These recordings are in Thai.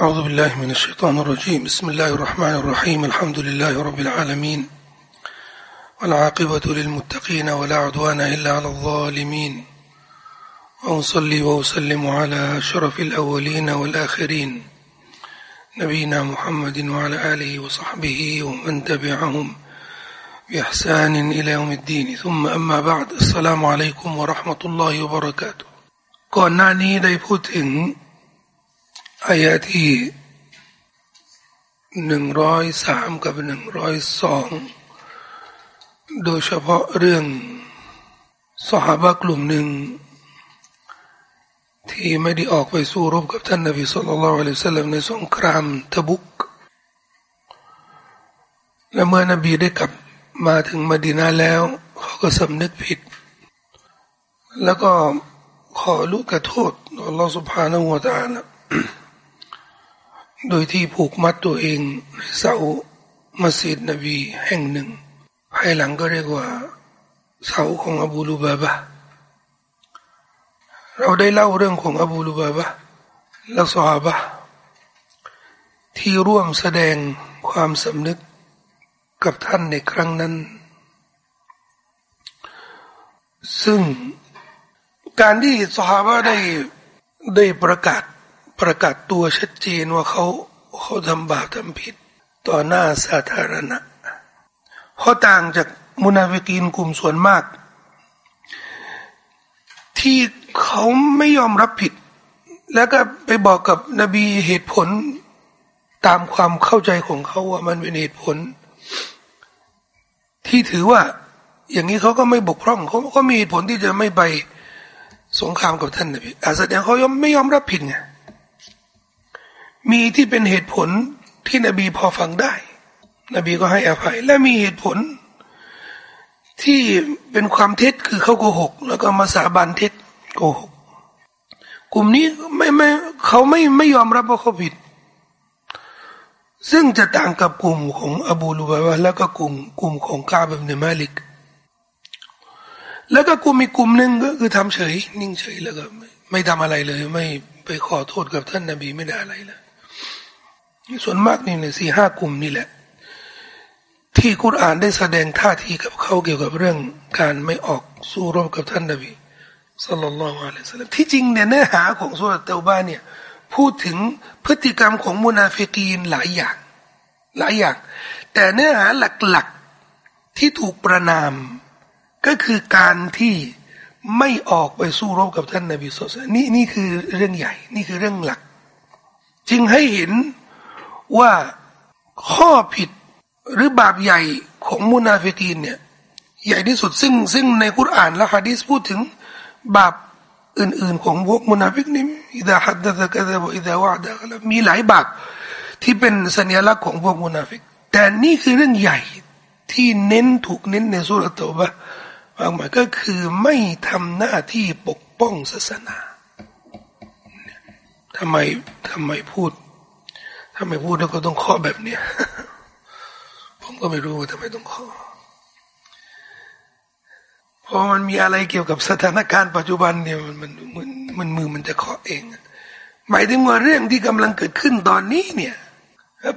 أعوذ بالله من الشيطان الرجيم بسم الله الرحمن الرحيم الحمد لله رب العالمين والعاقبة للمتقين ولا عدوان إلا على الظالمين وأصلي وأسلم على شرف الأولين والآخرين نبينا محمد وعلى آله وصحبه ومن تبعهم بإحسان إلى يوم الدين ثم أما بعد السلام عليكم ورحمة الله وبركاته ก่อนหน้านี้ได้พูดถึง อายะที่หนึ่งร้อยสามกับหนึ่งร้อยสองโดยเฉพาะเรื่องสหายกลุ่มหนึ่ง ที่ไม่ได้ออกไปสู้รบกับท่านนบีสุลต่านละอัลลอฮฺสัมในสงครามทบุก และเมื่อนบีได้กลับมาถึงมดินาแล้วเขาก็สำนึกผิด แล้วก็ขอลูกกระโทษอัลลอฮฺสุบฮานาหัวตาละ โดยที่ผูกมัดตัวเองในเสามัสยิดนบีแห่งหนึ่ง ภายหลังก็เรียกว่าเสาของอบูลูบาบะเราได้เล่าเรื่องของอบูลูบาบะและสฮาบะที่ร่วมแสดงความสำนึกกับท่านในครั้งนั้น ซึ่งการที่สฮาบะได้ได้ประกาศ ประกาศตัวชัดเจนว่าเขาเขาทำบาปทำผิด ต่อหน้าสาธารณะเขาต่างจากมุนาฟิกีนกลุ่มส่วนมาก ที่เขาไม่ยอมรับผิด แล้วก็ไปบอกกับนบีเหตุผลตามความเข้าใจของเขาว่ามันเป็นเหตุผล ที่ถือว่าอย่างนี้เขาก็ไม่บกพร่องเขาก็มีเหตุผลที่จะไม่ไปสงครามกับท่านนบีอาแสดงเขายอมไม่ยอมรับผิดไง มีที่เป็นเหตุผลที่นบีพอฟังได้ นบีก็ให้อภัย และมีเหตุผล ที่เป็นความเท็จคือเขาโกหก แล้วก็มาสาบานเท็จโกหก กลุ่มนี้ไม่ไม่เขาไม่ไม่ยอมรับว่าเขาผิด ซึ่งจะต่างกับกลุ่มของอบูลูบาวะแล้วก็กลุ่มกลุ่มของกาบบเนมาลิก แล้วก็กลุ่มอีกกลุ่มหนึ่งก็คือทำเฉย นิ่งเฉยแล้วก็ไม่ทำอะไรเลย ไม่ไปขอโทษกับท่านนบีไม่ได้อะไรเลย ส่วนมากนี่เนี่ยสี่ห้ากลุ่มนี่แหละ ที่คุรานได้แสดงท่าทีกับเขาเกี่ยวกับเรื่องการไม่ออกสู้รบกับท่านนบีสัลลัลลอฮุอะลัยฮิสลามที่จริงเนี่ยเนื้อหาของสุรเตลบาเนี่ยพูดถึงพฤติกรรมของมุนาฟิกีนหลายอย่าง หลายอย่าง แต่เนื้อหาหลักๆที่ถูกประนาม ก็คือการที่ไม่ออกไปสู้รบกับท่านนบีสุลต่านนี่นี่คือเรื่องใหญ่ นี่คือเรื่องหลัก จึงให้เห็น ว่าข้อผิดหรือบาปใหญ่ของมุนาฟิกีนเนี่ยใหญ่ที่สุดซึ่งซึ่งในคุรานและฮะดีษพูดถึงบาปอื่นๆ ของพวกมุนาฟิกนี่إذا حدث كذب إذا وعدมีหลายบาปที่เป็นสัญลักษณ์ของพวกมุนาฟิก แต่นี่คือเรื่องใหญ่ที่เน้นถูกเน้นในซูเราะฮ์เตาบะฮ์บางหมายก็คือไม่ทำหน้าที่ปกป้องศาสนาทำไมทำไมพูด ถ้าไม่พูดแล้วก็ต้องข้อแบบเนี้ยผมก็ไม่รู้ว่าทำไมต้องข้อเพราะมันมีอะไรเกี่ยวกับสถานการณ์ปัจจุบันเนี่ยมันมันมันมันมือมันจะเคาะเอง หมายถึงว่าเรื่องที่กำลังเกิดขึ้นตอนนี้เนี่ย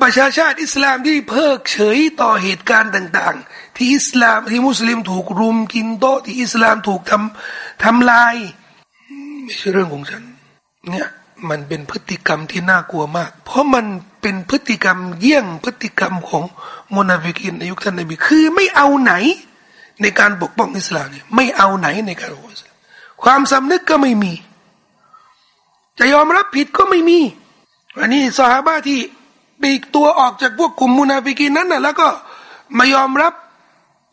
ประชาชาติอิสลามที่เพิกเฉยต่อเหตุการณ์ต่าง ๆ ที่อิสลามที่มุสลิมถูกรุมกินโต๊ะที่อิสลามถูกททำลาย ไม่ใช่เรื่องของฉัน เนี่ย มันเป็นพฤติกรรมที่น่ากลัวมาก เพราะมันเป็นพฤติกรรมเยี่ยงพฤติกรรมของมุนาฟิกินในยุคท่านนบีคือไม่เอาไหนในการปกป้องอิสลามเนี่ยไม่เอาไหนในการปกป้องอิสลามความสำนึกก็ไม่มี จะยอมรับผิดก็ไม่มี อันนี้สหาบาที่ปีกตัวออกจากพวกกลุ่มมุนาฟิกินนั้นนะแล้วก็มายอมรับ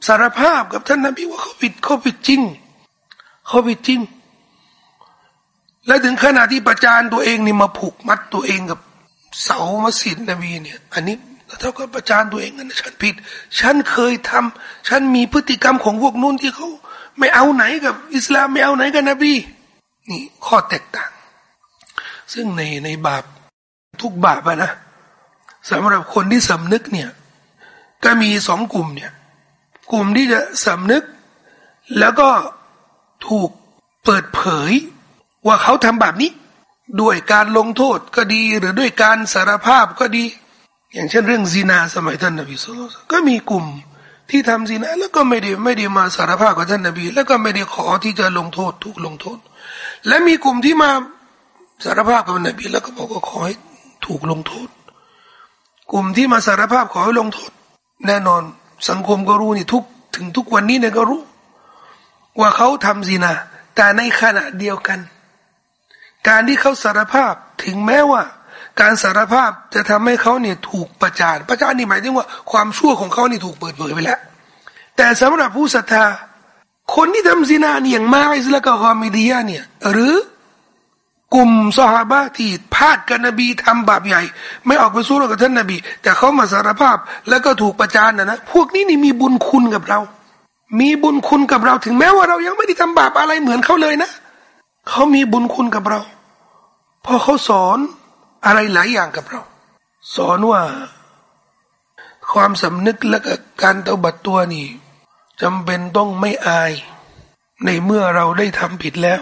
สารภาพกับท่านนบีว่าเขาผิดเขาผิดจริงเขาผิดจริง และถึงขนาดที่ประจานตัวเองนี่มาผูกมัดตัวเองกับเสามัสยิดนบีเนี่ย อันนี้เท่ากับประจานตัวเองนะฉันผิด ฉันเคยทำฉันมีพฤติกรรมของพวกนู้นที่เขาไม่เอาไหนกับ อิสลามไม่เอาไหนกับนบี นี่ข้อแตกต่าง ซึ่งในในบาปทุกบาปนะสำหรับคนที่สำนึกเนี่ย ก็มีสองกลุ่มเนี่ย กลุ่มที่จะสำนึก แล้วก็ถูกเปิดเผย ว่าเขาทำแบบนี้ ด้วยการลงโทษก็ดีหรือด้วยการสารภาพก็ดี อย่างเช่นเรื่องซีนาสมัยท่านนบีสุลต่านก็มีกลุ่มที่ทำซีนาแล้วก็ไม่ได้ไม่ได้มาสารภาพกับท่านนบี แล้วก็ไม่ได้ขอที่จะลงโทษถูกลงโทษ และมีกลุ่มที่มาสารภาพกับนบี แล้วก็บอกว่าขอให้ถูกลงโทษ กลุ่มที่มาสารภาพขอให้ลงโทษ แน่นอนสังคมก็รู้นี่ทุกถึงทุกวันนี้เนี่ยก็รู้ ว่าเขาทำซีนาแต่ในขณะเดียวกัน การที่เขาสารภาพถึงแม้ว่า การสารภาพจะทำให้เขาเนี่ยถูกประจานประจานนี่หมายถึงว่าความชั่วของเขานี่ถูกเปิดเผยไปแล้ว แต่สำหรับผู้ศรัทธา คนที่ทำซีนาเนี่ยอย่างมาอิสละกับฮามิดียเนี่ย หรือกลุ่มสหบาที่พลาดกันนบีทำบาปใหญ่ ไม่ออกไปสู้กับท่านนบี แต่เขามาสารภาพแล้วก็ถูกประจานนะนะพวกนี้นี่มีบุญคุณกับเรา มีบุญคุณกับเราถึงแม้ว่าเรายังไม่ได้ทำบาปอะไรเหมือนเขาเลยนะ เขามีบุญคุณกับเราเพราะเขาสอนอะไรหลายอย่างกับเรา สอนว่า ความสำนึกและกการเตาบัดตัวนี่จำเป็นต้องไม่อาย ในเมื่อเราได้ทำผิดแล้ว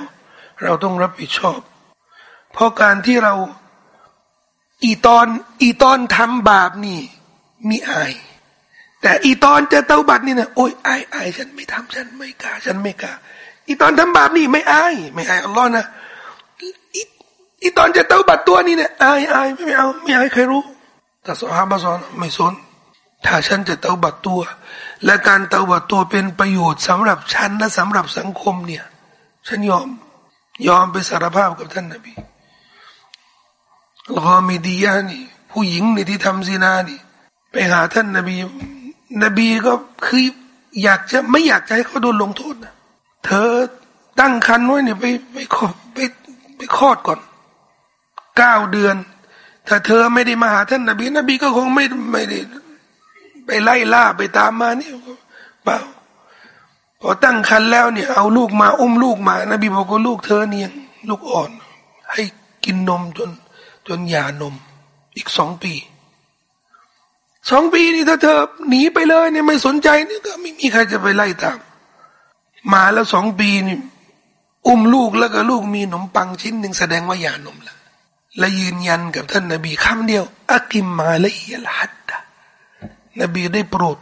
เราต้องรับผิดชอบ เพราะการที่เราอีตอนอีตอนทำบาปนี่มีอาย แต่อีตอนจะเตาบัตนี่นะโอ้ยอายอายฉันไม่ทำฉันไม่กล้าฉันไม่กล้า อีตอนทำบาปนี่ไม่อาย ไม่อายอัลลอฮ์นะอีตอนจะเต้าบัตตัวนี่เนี่ยอายอายไม่เอาไม่อายใครรู้ แต่สฮาบะสอนไม่สนถ้าฉันจะเต้าบัตตัว และการเต้าบัตตัวเป็นประโยชน์สำหรับฉันและสำหรับสังคมเนี่ย ฉันยอมยอมไปสารภาพกับท่านนบีแลอมีดียานี่ ผู้หญิงนี่ที่ทำซีนานี่ ไปหาท่านนบี นบีก็คืออยากจะไม่อยากจะให้เขาโดนลงโทษนะ เธอตั้งคันไว้เนี่ยไปไปขอไปไปคลอดก่อนเก้าเดือน ถ้าเธอไม่ได้มาหาท่านนบีนบีก็คงไม่ไม่ได้ไปไล่ล่าไปตามมาเนี่ยเปล่าพอตั้งคันแล้วเนี่ย เอาลูกมาอุ้มลูกมา นบีบอกว่าลูกเธอเนี่ยลูกอ่อน ให้กินนมจน จนหย่านม อีกสองปีสองปีนี่ถ้าเธอหนีไปเลยเนี่ยไม่สนใจเนี่ยก็ไม่มีใครจะไปไล่ตาม มาแล้วสองปีนี่อุ้มลูกแล้วก็ลูกมีขนมปังชิ้นหนึ่งแสดงว่าหย่านมละและยืนยันกับท่านนบีคำเดียวอักิมมาละยลฮัดดะนบีได้โปรด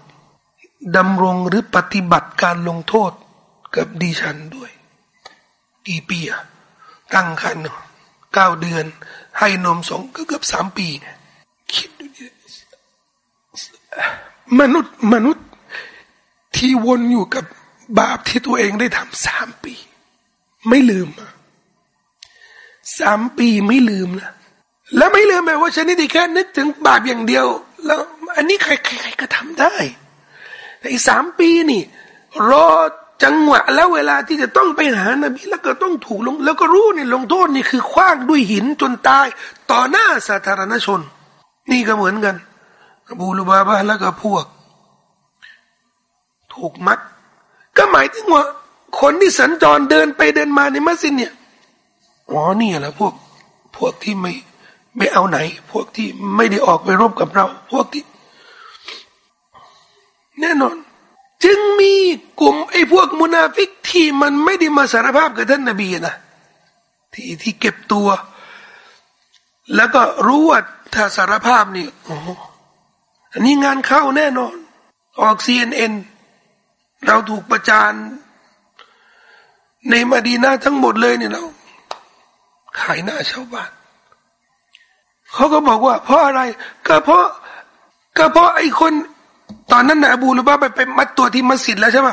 ดำรงหรือปฏิบัติการลงโทษกับดิฉันด้วย กี่ปีอะตั้งคันเก้าเดือน ให้นมสองก็เกือบสามปีเนี่ยคิดดูดิมนุษย์มนุษย์ที่วนอยู่กับ บาปที่ตัวเองได้ทำสามปี ไม่ลืมสามปีไม่ลืมนะแล้วไม่ลืมแปลว่าฉันนี่แค่นึกถึงบาปอย่างเดียว แล้ว อันนี้ใครใครก็ทำได้แต่อีสามปีนี่ รอจังหวะแล้วเวลาที่จะต้องไปหานบีแล้วก็ต้องถูกลง แล้วก็รู้นี่ลงโทษนี่คือคว้างด้วยหินจนตาย ต่อหน้าสาธารณชน นี่ก็เหมือนกันบูลบาบาแล้วก็พวก ถูกมัด ก็หมายถึงว่า คนที่สัญจรเดินไปเดินมาในมัสยิดเนี่ยอ๋อนี่แหละพวกพวกที่ไม่ไม่เอาไหน พวกที่ไม่ได้ออกไปรบกับเรา พวกที่ แน่นอน จึงมีกลุ่มไอ้พวกมุนาฟิกที่มันไม่ได้มาสารภาพกับท่านนบีนะที่ที่เก็บตัว แล้วก็รู้ว่าถ้าสารภาพนี่อ้อันนี้งานเข้าแน่นอน ออกซีเอ็นเอ็น เราถูกประจานในมาดีนาทั้งหมดเลยเนี่ยเราขายหน้าชาวบ้านเขาก็บอกว่า เพราะอะไร ก็เพราะ ก็เพราะไอ้คน ตอนนั้นนะอบูลุบาไปไปมัดตัวที่มัสยิดแล้วใช่ไหม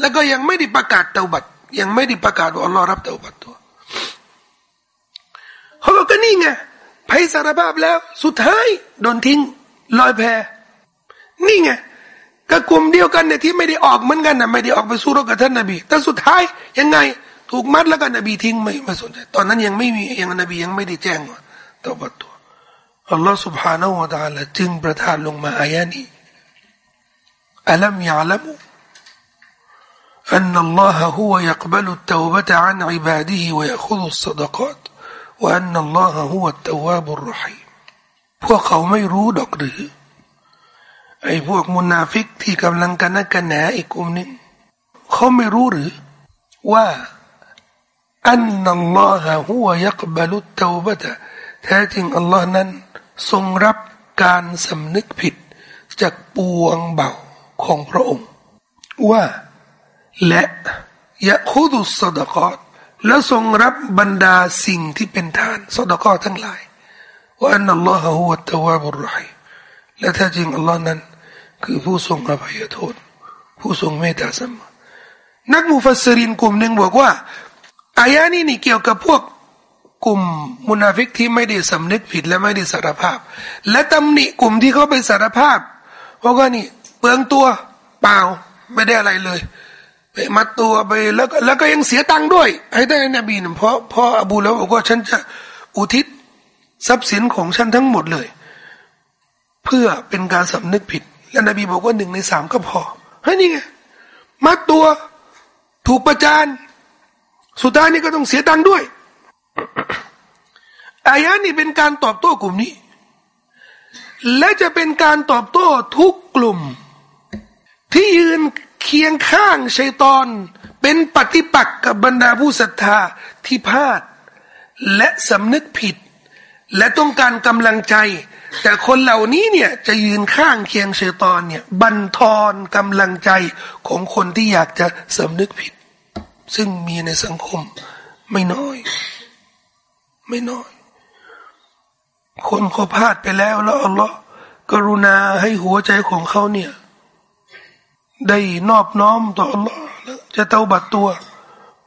แล้วก็ยังไม่ได้ประกาศเตาบัตยังไม่ได้ประกาศว่าอัลลอฮ์รับเตาบัตตัวเขาบอกก็นี่ไงไพ่สารภาพแล้ว สุดท้ายโดนทิ้งลอยแพนี่ไง ก็กลุ่มเดียวกันเนี่ยที่ไม่ได้ออกเหมือนกันนะไม่ได้ออกไปสู้รบกับท่านนบี แต่สุดท้ายยังไง ถูกมัดแล้วก็นบีทิ้งไม่ไม่สนใจตอนนั้นยังไม่มียังนบียังไม่ได้แจ้งว่าเตาบัตตัวอัลลอฮ์ سبحانه และ تعالى จึงประทานลงมาอายะนี้ ألم يعلموا أن الله هو يقبل التوبة عن عباده ويأخذ الصدقات وأن الله هو التواب الرحيم พวกเขาไม่รู้ดอกหรือ ไอ้พวกมุนาฟิกที่กำลังกันนักกันแหนอีกกลุ่มนึงเขาไม่รู้หรือว่าอันนัลลอฮะฮุวยักบาลุตเตวบะตะแท้จริงอัลลอฮ์นั้น ทรงรับการสำนึกผิด จากปวงเบาของพระองค์ ว่า และยะคุดุสดกอตและทรงรับบรรดาสิ่งที่เป็นทานสดกอทั้งหลายว่าอันนัลลอฮะฮุวะตวาบุรไรและแท้จริงอัลลอฮ์นั้น คือผู้ทรงอภัยโทษ ผู้ทรงเมตตาเสมอนักมุฟัสรินกลุ่มหนึ่งบอกว่าอายะนี้นี่เกี่ยวกับพวกกลุ่มมุนาฟิกที่ไม่ได้สำนึกผิดและไม่ได้สารภาพ และตำหนิกลุ่มที่เขาไปสารภาพเพราะว่านี่เปลืองตัวเปล่าไม่ได้อะไรเลยไปมัดตัวไปแล้วก็แล้วก็ยังเสียตังค์ด้วยให้ได้นบีนเพราะเพราะอบูแล้วบอกว่าฉันจะอุทิศทรัพย์สินของฉันทั้งหมดเลย เพื่อเป็นการสำนึกผิด และนบีบอกว่าหนึ่งในสามก็พอเฮ้ยนี่ไงมัดตัวถูกประจานสุดท้ายนี่ก็ต้องเสียตังค์ด้วยอายะนี้เป็นการตอบโต้กลุ่มนี้ และจะเป็นการตอบโต้ทุกกลุ่ม ที่ยืนเคียงข้างชัยตอน เป็นปฏิปักษ์กับบรรดาผู้ศรัทธาที่พลาด และสำนึกผิด และต้องการกำลังใจ แต่คนเหล่านี้เนี่ยจะยืนข้างเคียงเชยตอนเนี่ยบันทอนกำลังใจของคนที่อยากจะสำนึกผิด ซึ่งมีในสังคมไม่น้อย ไม่น้อย คนเขาพลาดไปแล้วแล้วอัลลอฮ์กรุณาให้หัวใจของเขาเนี่ย ได้นอบน้อมต่ออัลลอฮ์จะเต้าบัดตัว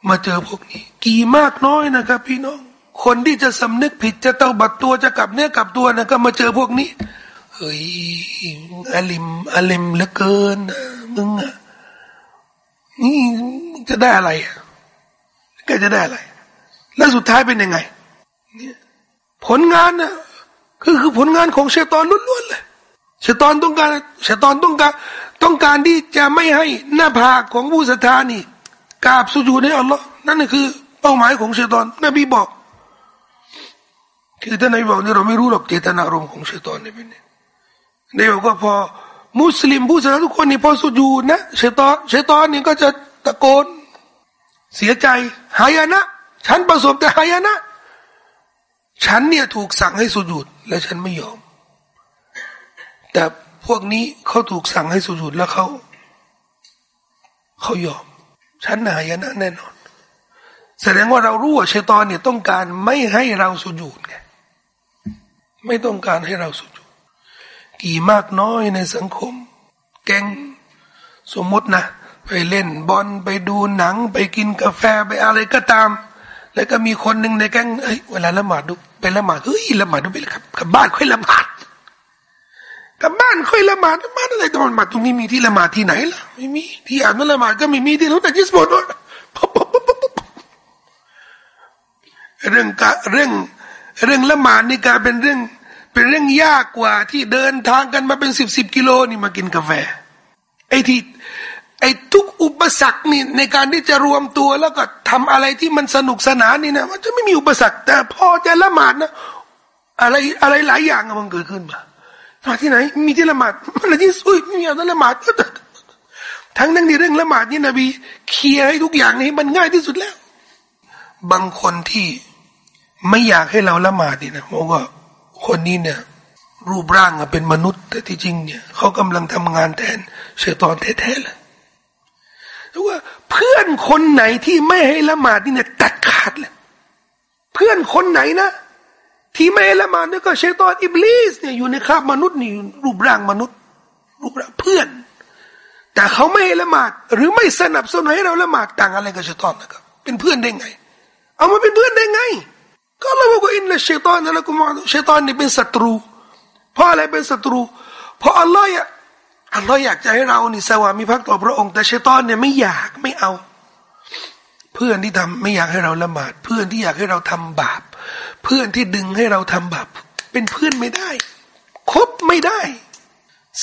มาเจอพวกนี้ กี่มากน้อยนะครับ พี่น้อง คนที่จะสำนึกผิดจะเตาบัดตัวจะกลับเนื้อกลับตัวนะก็มาเจอพวกนี้ เฮ้ยอาลิมอาลิมเหลือเกินมึงอะนี่จะได้อะไรก็จะได้อะไร แล้วสุดท้ายเป็นยังไงผลงานน่ะคือคือผลงานของเชตอนล้วนๆเลยเชตอนต้องการเชตอนต้องการ ต้องการที่จะไม่ให้หน้าผากของผู้ศรัทธานี่กราบสุญูในอัลลอฮ์นั่นคือเป้าหมายของเชตอนนบีบอก คือท่านนบีบอกนี่เราไม่รู้หรอกเจตนารมณ์ของเชตอนนี่เป็นนบีบอกว่าพอมุสลิมผู้ศรัทธาทุกคนนี่พอสุญูนะเชตอนเชตอนนี่ก็จะตะโกนเสียใจหายนะ ฉันประสบแต่หายนะ ฉันเนี่ยถูกสั่งให้สุญูดและฉันไม่ยอม แต่พวกนี้เขาถูกสั่งให้สุญูดแล้วเขาเขายอม ฉันหายนะแน่นอน แสดงว่าเรารู้ว่าเชตอนเนี่ยต้องการไม่ให้เราสุญูดไง ไม่ต้องการให้เราสุญูดกี่มากน้อยในสังคม แกงสมมตินะ ไปเล่นบอลไปดูหนัง ไปกินกาแฟไปอะไรก็ตาม แล้วก็มีคนหนึ่งในแกงเอ้ยเวลาละหมาดดูไปละหมาดเฮ้ยละหมาดดูไปครับกับบ้านค่อยละหมาดกับบ้านค่อยละหมาดบ้านอะไรตอนมาตรงนี้มีที่ละหมาดที่ไหนล่ะไม่มีที่อ่านละหมาดก็ไม่มีที่รู้แต่ยิสบดเรื่องกะเรื่องเรื่องละหมาดนี่กลายเป็นเรื่อง เป็นเรื่องยากกว่าที่เดินทางกันมาเป็นสิบสิบกิโลนี่มากินกาแฟไอ้ที่ไอ้ทุกอุปสรรคนี่ในการที่จะรวมตัวแล้วก็ทำอะไรที่มันสนุกสนานนี่นะมันจะไม่มีอุปสรรค แต่พอจะละหมาดนะอะไรอะไรหลายอย่างมันเกิดขึ้นมามาที่ไหน มีที่ละหมาดมันที่อุ้ยไม่มีอะไรละหมาดทั้งนั้นในเรื่องละหมาดนี่นบีเคลียร์ให้ทุกอย่างให้มันง่ายที่สุดแล้ว บางคนที่ไม่อยากให้เราละหมาดนี่นะบอกว่า คนนี้เนี่ย รูปร่างเป็นมนุษย์ แต่ที่จริงเนี่ยเขากำลังทำงานแทนเชตอนแท้ๆเลยว่าเพื่อนคนไหนที่ไม่ให้ละหมาดนี่เนี่ยตัดขาดเลยเพื่อนคนไหนนะ ที่ไม่ให้ละหมาดนี่ก็เชตอนอิบลิสเนี่ยอยู่ในคราบมนุษย์นี่รูปร่างมนุษย์ รูปร่างเพื่อน แต่เขาไม่ให้ละหมาด หรือไม่สนับสนุนให้เราละหมาดต่างอะไรกับเชตอนนะครับเป็นเพื่อนได้ไง เอามาเป็นเพื่อนได้ไง ก็เราบอกว่าอินละเชตอนนั่นแหละกุมารเชตอนนี่เป็นศัตรู เพราะอะไรเป็นศัตรู เพราะอัลลอฮ์อัลลอฮ์อยากจะให้เรานี่สวามีพักต่อพระองค์แต่เชตอนเนี่ยไม่อยากไม่เอา เพื่อนที่ทำไม่อยากให้เราละหมาด เพื่อนที่อยากให้เราทำบาป เพื่อนที่ดึงให้เราทำบาป เป็นเพื่อนไม่ได้คบไม่ได้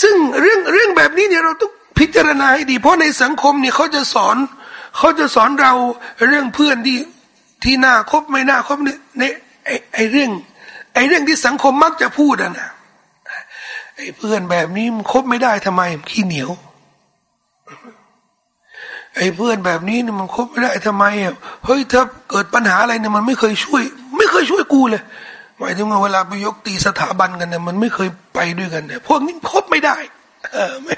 ซึ่งเรื่องเรื่องแบบนี้เนี่ยเราต้องพิจารณาให้ดี เพราะในสังคมเนี่ยเขาจะสอนเขาจะสอนเราเรื่องเพื่อนที่ ที่น่าคบไม่น่าคบเนี่ยในไอไอเรื่อง ไอเรื่องที่สังคมมักจะพูดนะไอ้เพื่อนแบบนี้มันคบไม่ได้ทำไมขี้เหนียว ไอ้เพื่อนแบบนี้เนี่ยมันคบไม่ได้ทำไมอะเฮ้ยถ้าเกิดปัญหาอะไรเนี่ยมันไม่เคยช่วย ไม่เคยช่วยกูเลยหมายถึงว่าเวลาไปยกตีสถาบันกันเนี่ยมันไม่เคยไปด้วยกันเนี่ยพวกนี้คบไม่ได้ เออไม่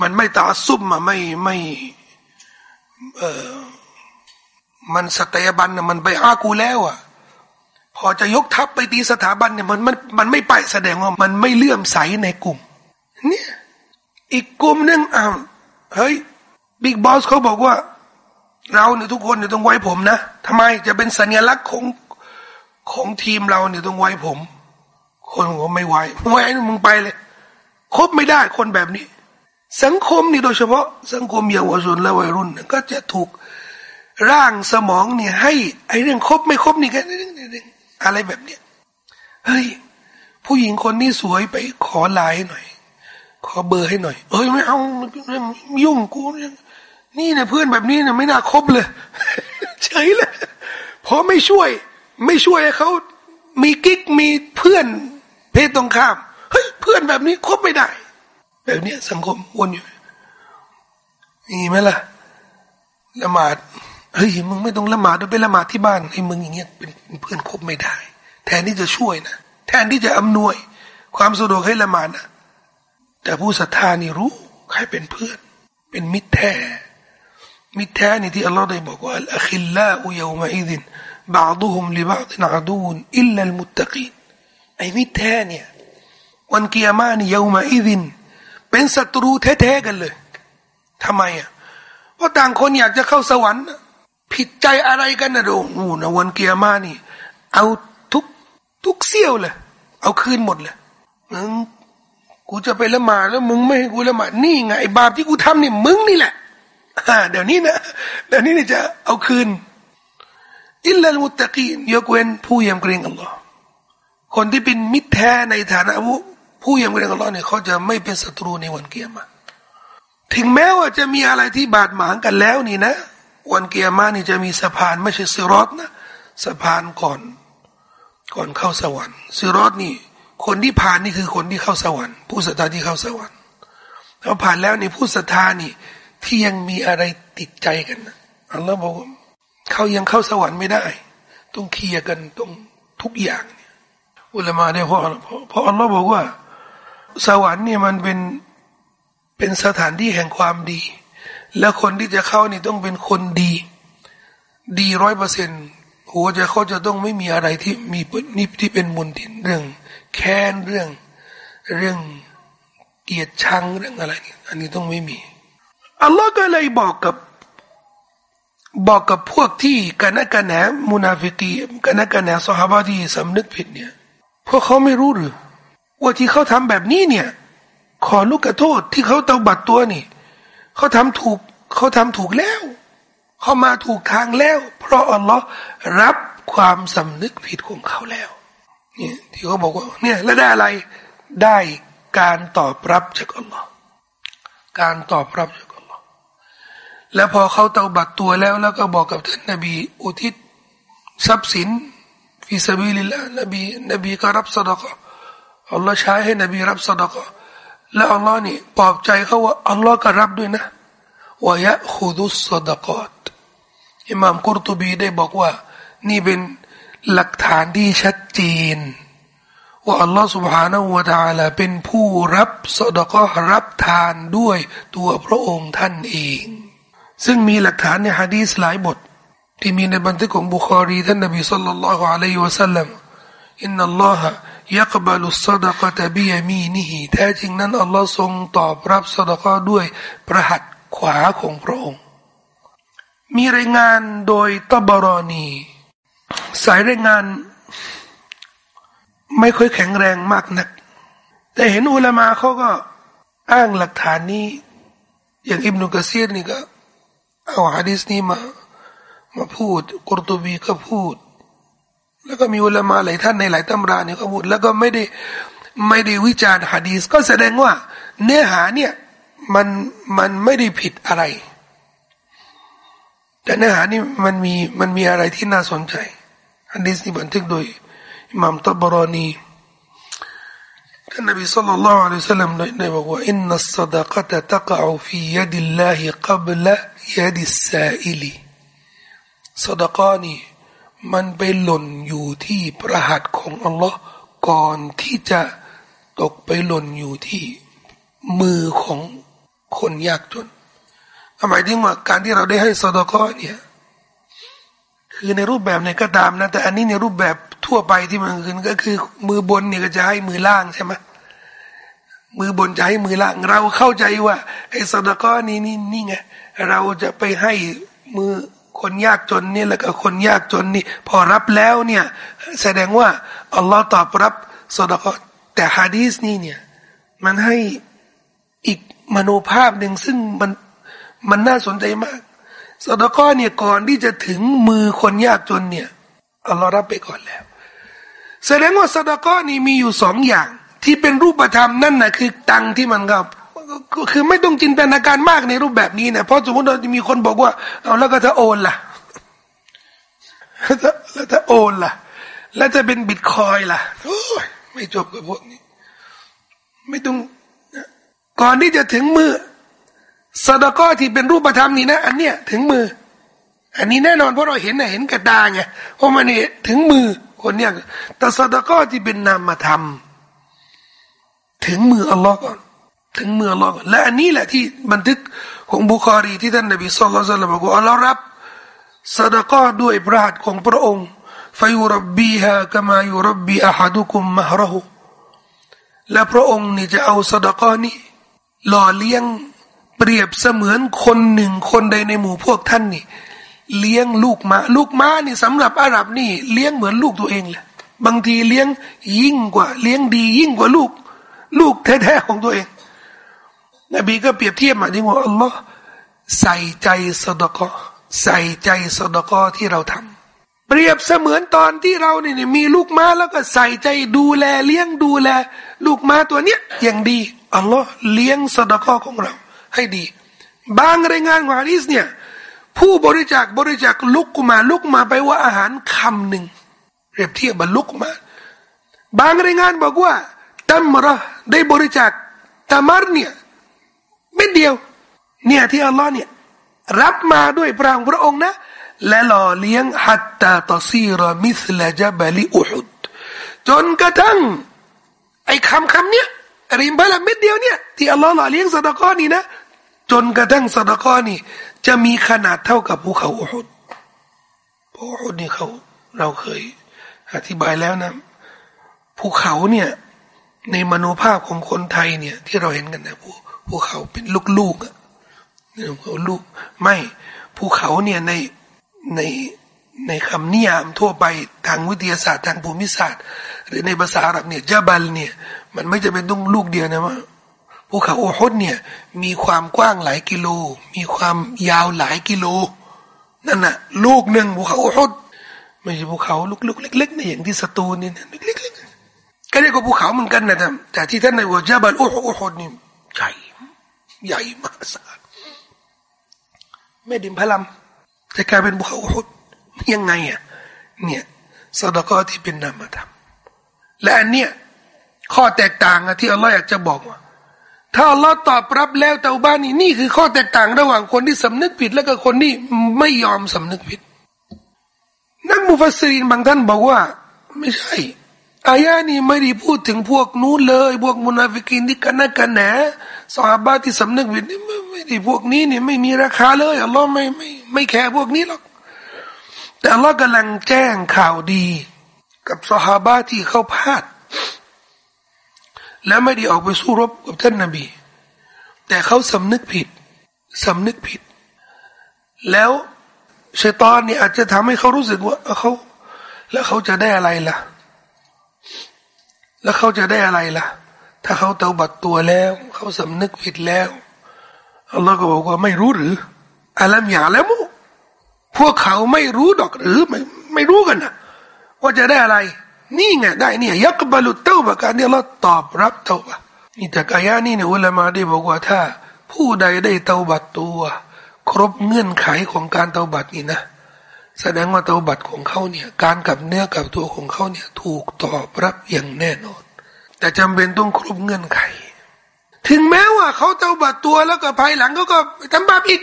มันไม่ตาซุ่มอะไม่ไม่ เออ มันสตยบันน่ะมันไปอากูแล้วอะ พอจะยกทัพไปตีสถาบันเนี่ยมันมันมันไม่ไปแสดงว่ามันไม่เลื่อมใสในกลุ่ม เนี่ย อีกกลุ่มนึงอ้าวเฮ้ยบิ๊กบอสเขาบอกว่า เราเนี่ยทุกคนเนี่ยต้องไว้ผมนะทำไมจะเป็นสัญลักษณ์ของของทีมเราเนี่ยต้องไว้ผม คนก็ไม่ไว้ไว้มึงไปเลยคบไม่ได้คนแบบนี้ สังคมนี่โดยเฉพาะ สังคมเยาวชนและวัยรุ่น ก็จะถูก ร่างสมองเนี่ยให้ ไอ้เรื่องครบไม่ครบนี่กันอะไรแบบเนี้ยเฮ้ยผู้หญิงคนนี้สวยไปขอไลน์หน่อย ขอเบอร์ให้หน่อย เอ้ยไม่เอายุ่งกูนี่เนี่ยเพื่อนแบบนี้เนี่ยไม่น่าคบเลยเฉยเลยเพราะไม่ช่วย ไม่ช่วยเขามีกิ๊กมีเพื่อนเพศตรงข้ามเฮ้ยเพื่อนแบบนี้คบไม่ได้ แบบนี้สังคมวนอยู่มีไหมล่ะละหมาด เฮ้ยมึงไม่ต้องละหมาดไปละหมาดที่บ้านไอ้มึงอย่างเงี้ยเป็นเพื่อนคบไม่ได้ แทนที่จะช่วยนะแทนที่จะอำนวย ความสะดวกให้ละหมาดนะแต่ผู้ศรัทธานี่รู้ใครเป็นเพื่อน เป็นมิตรแท้ มิตรแท้นี่ที่อัลลอฮ์ได้บอกว่าอัคิลลาอุยามาอิดินบาดุฮุมลิบาดินอาดูนอิลลัลมุตตะกีนไอ้มิตรแท้เนี่ยวันกิยามานี่ยามาอิดิน เป็นศัตรูแท้ๆกันเลยทำไมอะเพราะต่างคนอยากจะเข้าสวรรค์ ผิดใจอะไรกันนะดูนู่นวันเกียร์มานี่ เอาทุกทุกเสี้ยวเลยเอาคืนหมดเลยมึงกูจะไปละหมาดแล้วมึงไม่ให้กูละหมาดนี่ไงไอ้บาปที่กูทำนี่มึงนี่แหละเดี๋ยวนี้นะเดี๋ยวนี้นี่จะเอาคืนอิลลัลมุตตะกีนยกเว้นผู้ยำเกรงอัลลอฮ์คนที่เป็นมิตรแท้ในฐานะผู้ผู้ยำเกรงอัลลอฮ์เนี่ยเขาจะไม่เป็นศัตรูในวันเกียร์มาถึงแม้ว่าจะมีอะไรที่บาดหมางกันแล้วนี่นะ วันเกียร์มานี่จะมีสะพานไม่ใช่ซิรอตนะสะพานก่อน ก่อนเข้าสวรรค์ซิรอตนี่ คนที่ผ่านนี่คือคนที่เข้าสวรรค์ผู้ศรัทธาที่เข้าสวรรค์เขาผ่านแล้วนี่ผู้ศรัทธานี่ ที่ยังมีอะไรติดใจกันนะอัลลอฮ์บอกว่าเขายังเข้าสวรรค์ไม่ได้ ต้องเคลียร์กันต้องทุกอย่างอุลามาได้เพราะเพราะอัลลอฮ์บอกว่า สวรรค์เนี่ยมันเป็นเป็นสถานที่แห่งความดี แล้วคนที่จะเข้านี่ต้องเป็นคนดี ดีร้อยเปอร์เซ็นต์หัวใจเขาจะต้องไม่มีอะไรที่มีนิพที่เป็นมุนทินเรื่อง แค้นเรื่อง เรื่องเกียดชังเรื่องอะไรนี่อันนี้ต้องไม่มีอัลลอฮ์ก็เลยบอกกับบอกกับพวกที่กันนักันแหนมุนาฟิกีกันนักันแหนสหบาที่สำนึกผิดเนี่ยพวกเขาไม่รู้หรือว่าที่เขาทำแบบนี้เนี่ย ขอลูกกระโทษที่เขาเตาบัดตัวนี่ เขาทำถูกเขาทำถูกแล้ว เขามาถูกทางแล้ว เพราะอัลลอฮ์รับความสำนึกผิดของเขาแล้วเนี่ยที่เขาบอกว่าเนี่ยแล้วได้อะไรได้การตอบรับจากอัลลอฮ์การตอบรับจากอัลลอฮ์แล้วพอเขาเตาบะฮ์ตัวแล้ว แล้วก็บอกกับท่านนบี อุทิศทรัพย์สินفي سبيل اللهนบีนบีก็รับสดกอัลลอฮ์ใช้ให้นบีรับสดก แล้วอัลลอฮ์นี่ปลอบใจเขาว่าอัลลอฮ์ก็รับด้วยนะวายะขุดุสดกอตอิมามกุรตุบีได้บอกว่า นี่เป็นหลักฐานที่ชัดเจนว่าอัลลอฮ์ سبحانه และ تعالى เป็นผู้รับสดกอรับทานด้วยตัวพระองค์ท่านเอง ซึ่งมีหลักฐานในฮะดีสหลายบท ที่มีในบันทึกของบุคอรีท่านนบีสัลลัลลอฮุอะลัยฮิวะสัลลัมอินนัลลอฮะ ยักบาลุสดกะตบียมีนิฮีแท้จริงนั้นอัลลอฮ์ทรงตอบรับสดกะด้วยประหัตขวาของพระองค์ มีรายงานโดยตบรอนี สายรายงาน ไม่ค่อยแข็งแรงมากนัก แต่เห็นอุลามาเขาก็อ้างหลักฐานนี้ อย่างอิบนุกะซีรนี่ก็เอาฮะดิษนี้มา มาพูดกุรตุบีก็พูด แล้วก็มีอุลามาหลายท่านในหลายตำราเนี่ยก็พูดแล้วก็ไม่ได้ไม่ได้วิจารณ์ฮะดีสก็แสดงว่า เนื้อหาเนี่ยมันมันไม่ได้ผิดอะไร แต่เนื้อหานี่มันมีมันมีอะไรที่น่าสนใจฮะดีสนี่บันทึกโดยอิหม่ามตบรอนีท่านนบีصلى الله عليه وسلمได้บอกว่าإن الصدقة تقع في يد الله قبل يد السائلสดะกานี่ มันไปหล่นอยู่ที่พระหัตถ์ของอัลลอฮ์ก่อนที่จะตกไปหล่นอยู่ที่มือของคนยากจนหมายถึงว่าการที่เราได้ให้สดกาเนี่ยคือในรูปแบบไหนก็ตามนะ แต่อันนี้ในรูปแบบทั่วไปที่มันคือก็คือ มือบนเนี่ยก็จะให้มือล่างใช่ไหมมือบนจะให้มือล่าง เราเข้าใจว่าไอ้สดกานี่นี่นี่ไงเราจะไปให้มือ คนยากจนนี่แล้วก็คนยากจนนี่ พอรับแล้วเนี่ย แสดงว่าอัลลอฮ์ตอบรับสดกาแต่ฮะดีสนี่เนี่ย มันให้อีกมโนภาพหนึ่งซึ่งมันมันน่าสนใจมากสดก้อเนี่ยก่อนที่จะถึงมือคนยากจนเนี่ยอัลลอฮ์รับไปก่อนแล้ว แสดงว่าสดก้อนี่มีอยู่สองอย่าง ที่เป็นรูปธรรมนั่นนะคือ ตังที่มัน ก็คือไม่ต้องจินตนาการมากในรูปแบบนี้นะเพราะสมมติเราจะมีคนบอกว่า เอาแล้วก็จะโอนล่ะแล้วจะโอนล่ะ แล้วจะเป็นบิตคอยล่ะโอ้ยไม่จบกับพวกนี้ ไม่ต้องก่อนที่จะถึงมือสดก้อที่เป็นรูปธรรมนี่นะ อันเนี้ยถึงมือ อันนี้แน่นอนเพราะเราเห็นนะเห็นกระดาไงเพราะมันนี่ถึงมือคนเนี้ยแต่สดก้อที่เป็นนามธรรม ถึงมืออัลลอฮ์ก่อน ถึงเมืออัลอและอันนี้แหละที่บันทึกของบุคอรีที่ท่านนบีสุลต่านบอกว่าอัลลอฮ์รับสดก้อด้วยพระหัตถ์ของพระองค์ฟยุรบบีฮะกามายุรบบีอาฮัดุคุมมหรหุและพระองค์นี่จะเอาสดก้อนี้ หล่อเลี้ยงเปรียบเสมือนคนหนึ่งคนใดในหมู่พวกท่านนี่ เลี้ยงลูกมา้าลูกม้านี่สำหรับอาหรับนี่ เลี้ยงเหมือนลูกตัวเองเลยบางทีเลี้ยงยิ่งกว่า เลี้ยงดียิ่งกว่าลูก ลูกแท้ๆของตัวเอง นบีก็เปรียบเทียบมาที่ว่าอัลลอฮ์ใส่ใจสดกอใส่ใจสดกอที่เราทำเปรียบเสมือนตอนที่เราเนี่ยมีลูกม้าแล้วก็ใส่ใจดูแลเลี้ยงดูแล ลูกม้าตัวเนี้ยอย่างดีอัลลอฮ์เลี้ยงสดกอของเรา ให้ดี บางรายงานของฮะดิษเนี่ยผู้บริจาคบริจาคลุกมาลุกมาไปว่าอาหารคำหนึ่งเปรียบเทียบบรรลุกมา บางรายงานบอกว่าตัมระได้บริจาคตามารเนี่ย เม็ดเดียว เนี่ยที่อัลลอฮ์เนี่ยรับมาด้วยพระองค์พระองค์นะ และหล่อเลี้ยงฮัตตาตซีรมิสลจบลิอุฮุดจนกระทั่ง ไอ้คำคำเนี้ยริมบาลเม็ดเดียวเนี่ยที่อัลลอฮ์หล่อเลี้ยงสตะก้อนี่นะ จนกระทั่งสตะก้อนี่จะมีขนาดเท่ากับภูเขาอุฮุดภูอุฮุดนี่เขาเราเคย อธิบายแล้วนะภูเขาเนี่ยในมโนภาพของคนไทยเนี่ยที่เราเห็นกันนะ ภูภูเขาเป็นลูกๆอะเนี่ยภูลูกไม่ภูเขาเนี่ยในในในคำนิยามทั่วไปทางวิทยาศาสตร์ทางภูมิศาสตร์ หรือในภาษาอาหรับเนี่ยจาบัลเนี่ย มันไม่จะเป็นต้องลูกเดียวนะว่าภูเขาโอฮดเนี่ย มีความกว้างหลายกิโล มีความยาวหลายกิโลนั่นน่ะ ลูกหนึ่งภูเขาโอฮดไม่ใช่ภูเขาลูกๆเล็กๆในอย่างที่สตูนนี่นะเล็กๆก็เรียกว่าภูเขาเหมือนกันนะแต่ที่ท่านในว่าจาบัลโอฮดนี่ใหญ่ ใหญ่มากสักไม่ดิมพลัมจะกลายเป็นภูเขาโอฮดยังไงอะเนี่ยสดกอที่เป็นนามธรรมและอันเนี้ยข้อแตกต่างอะที่อัลลอฮ์อยากจะบอกว่า ถ้าอัลลอฮ์ตอบรับแล้วเตาบ้านนี่นี่คือข้อแตกต่างระหว่างคนที่สำนึกผิด และก็คนที่ไม่ยอมสำนึกผิด นักมุฟัสรินบางท่านบอกว่า ไม่ใช่อายานี้ไม่ได้พูดถึงพวกนู้นเลย พวกมุนาฟิกินที่กันนักกันแหน สหาบะที่สำนึกผิดนี่ไม่ได้พวกนี้เนี่ยไม่มีราคาเลยอัลลอฮ์ไม่ไม่ไม่แคร์พวกนี้หรอก แต่อัลลอฮ์กำลังแจ้งข่าวดี กับสหาบะที่เขาพลาด และไม่ได้ออกไปสู้รบกับท่านนาบี แต่เขาสำนึกผิดสำนึกผิด แล้วชัยตอนเนี่ยอาจจะทำให้เขารู้สึกว่าเขาแล้วเขาจะได้อะไรล่ะ แล้วเขาจะได้อะไรล่ะ ถ้าเขาเตาบัดตัวแล้ว เขาสำนึกผิดแล้วอัลลอฮ์ก็บอกว่าไม่รู้หรืออาลัมยาแล้วมุพวกเขาไม่รู้ดอกหรือไม่ไม่รู้กันนะว่าจะได้อะไร นี่ไงได้เนี่ยยักบาลุเต้าบะการเนี่ยเราตอบรับเต้าบะนี่จากายานี่เนี่ยอุลามาได้บอกว่าถ้า ผู้ใดได้เต้าบัตตัว ครบเงื่อนไขของการเต้าบัตนี่นะแสดงว่าเต้าบัตของเขาเนี่ย การกับเนื้อกับตัวของเขาเนี่ย ถูกตอบรับอย่างแน่นอน แต่จำเป็นต้องครบเงื่อนไข ถึงแม้ว่าเขาเตาบัดตัวแล้วก็ภายหลังเขาก็ทำบาปอีก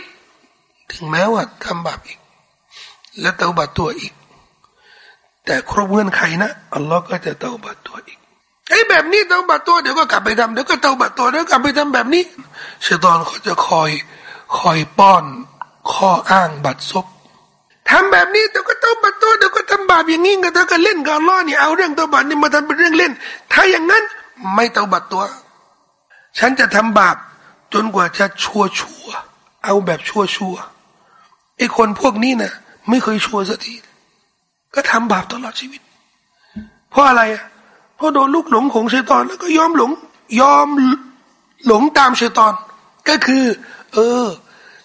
ถึงแม้ว่าทำบาปอีก แล้วเตาบัดตัวอีก แต่ครบเงื่อนไขนะอัลลอฮ์ก็จะเตาบัดตัวอีกไอ้แบบนี้เตาบัดตัวเดี๋ยวก็กลับไปทำเดี๋ยวก็เตาบัดตัวเดี๋ยวกลับไปทำแบบนี้ชตอนเขาจะคอยคอยป้อนข้ออ้างบัดซบ ทำแบบนี้เดี๋ยวก็เตาบัดตัวเดี๋ยวก็ทำบาปอย่างนี้ก็เดี๋ยวก็เล่นกับอัลลอฮ์นี่เอาเรื่องเตาบัดนี่มาทำเป็นเรื่องเล่น ถ้าอย่างนั้นไม่เตาบัดตัว ฉันจะทำบาปจนกว่าจะชัวชัวเอาแบบชัวชัวไอ้คนพวกนี้นะไม่เคยชัวสักทีก็ทำบาปตลอดชีวิต เพราะอะไรอะเพราะโดนลูกหลงของเชตอนแล้วก็ยอมหลง ยอมหลงตามเชตอน ก็คือ เออ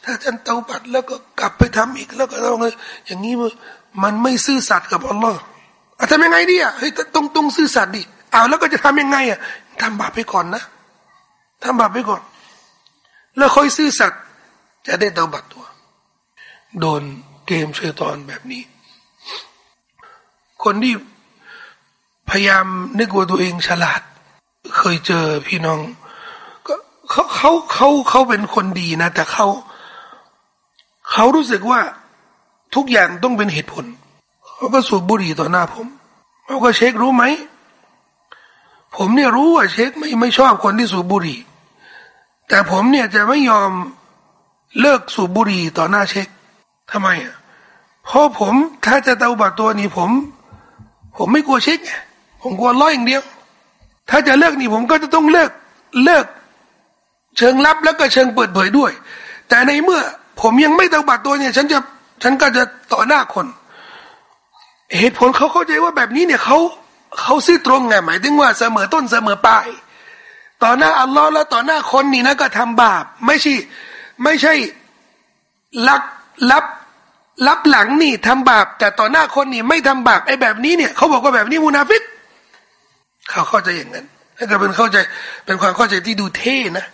ถ้าฉันเตาบัดแล้วก็กลับไปทำอีกแล้วก็ต้องเลยอย่างนี้มันไม่ซื่อสัตย์กับอัลลอฮ์ทำยังไงดีอะเฮ้ยต้องต้องซื่อสัตย์ดิเอาแล้วก็จะทำยังไงอะทำบาปไปก่อนนะทำบาปไปก่อน แล้วค่อยซื่อสัตย์จะได้เตาบัดตัว โดนเกมเชตอนแบบนี้ คนที่พยายามนึกว่าตัวเองฉลาด เคยเจอพี่น้อง ก็เขาเขาเขาเขาเป็นคนดีนะ แต่เขา เขารู้สึกว่าทุกอย่างต้องเป็นเหตุผล เขาก็สูบบุหรี่ต่อหน้าผมเขาก็เช็ครู้ไหม ผมเนี่ยรู้ว่าเช็คไม่ไม่ชอบคนที่สูบบุหรี่ แต่ผมเนี่ยจะไม่ยอมเลิกสูบบุหรี่ต่อหน้าเช็คทำไมอะเพราะผมถ้าจะเตาบัตตัวนี้ผม ผมไม่กลัวเช็คไงผมกลัวล้ออย่างเดียว ถ้าจะเลิกนี่ผมก็จะต้องเลิกเลิก เชิงลับแล้วก็เชิงเปิดเผยด้วย แต่ในเมื่อ ผมยังไม่ตบัตตัวเนี่ย ฉันจะฉันก็จะต่อหน้าคน เหตุผลเขาเข้าใจว่าแบบนี้เนี่ยเขาเขาซื่อตรงไงหมายถึงว่าเสมอต้นเสมอปลายต่อหน้าอัลลอฮ์แล้วต่อหน้าคนนี่นะก็ทำบาป ไม่ใช่ไม่ใช่ลักลับลับหลังนี่ทำบาป แต่ต่อหน้าคนนี่ไม่ทำบาปไอ้แบบนี้เนี่ยเขาบอกว่าแบบนี้มุนาฟิกเขาเข้าใจอย่างนั้นถ้าเกิดเป็นเข้าใจเป็นความเข้าใจที่ดูเท่นะ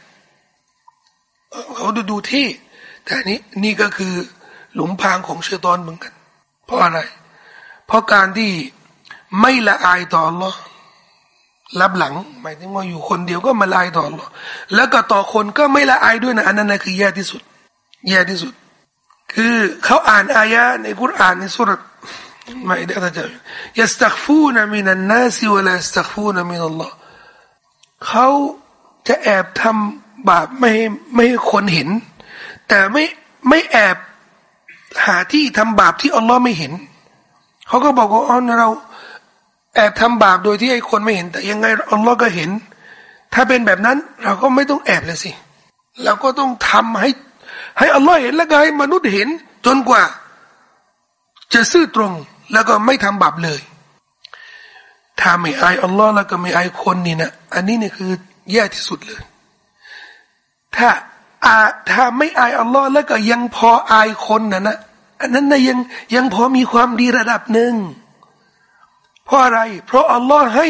เขาดูดูเท่ แต่นี้นี่ก็คือหลุมพรางของเชตอนเหมือนกัน เพราะอะไร เพราะการที่ไม่ละอายต่อ Allah รับหลัง หมายถึงว่าอยู่คนเดียวก็มาละอายต่อ Allah แล้วก็ต่อคนก็ไม่ละอายด้วยนะอันนั้นนะคือแย่ที่สุด แย่ที่สุด คือเขาอ่านอายะในกุรอานในสุรไม่ได้ถ้าจะยัสตักฟูนมินันนาซิวลาสตักฟูนมินัลลอฮ์เขาจะแอบทำบาปไม่ไม่ให้คนเห็น แต่ไม่ไม่แอบหาที่ทำบาปที่อัลลอฮ์ไม่เห็น เขาก็บอกว่าอ๋อเราแอบทำบาปโดยที่ไอ้คนไม่เห็น แต่ยังไงอัลลอฮ์ก็เห็น ถ้าเป็นแบบนั้นเราก็ไม่ต้องแอบเลยสิเราก็ต้องทำให้ให้อัลลอฮ์เห็นแล้วก็ให้มนุษย์เห็น จนกว่า จะซื่อตรงแล้วก็ไม่ทำบาปเลย ถ้าไม่อายอัลลอฮ์แล้วก็ไม่อายคนนี่นะอันนี้เนี่ยคือแย่ที่สุดเลย ถ้า อาถ้าไม่อายอัลลอฮ์แล้วก็ยังพออายคนนะนะอันนั้นนะยังยังพอมีความดีระดับหนึ่งเพราะอะไร เพราะอัลลอฮ์ให้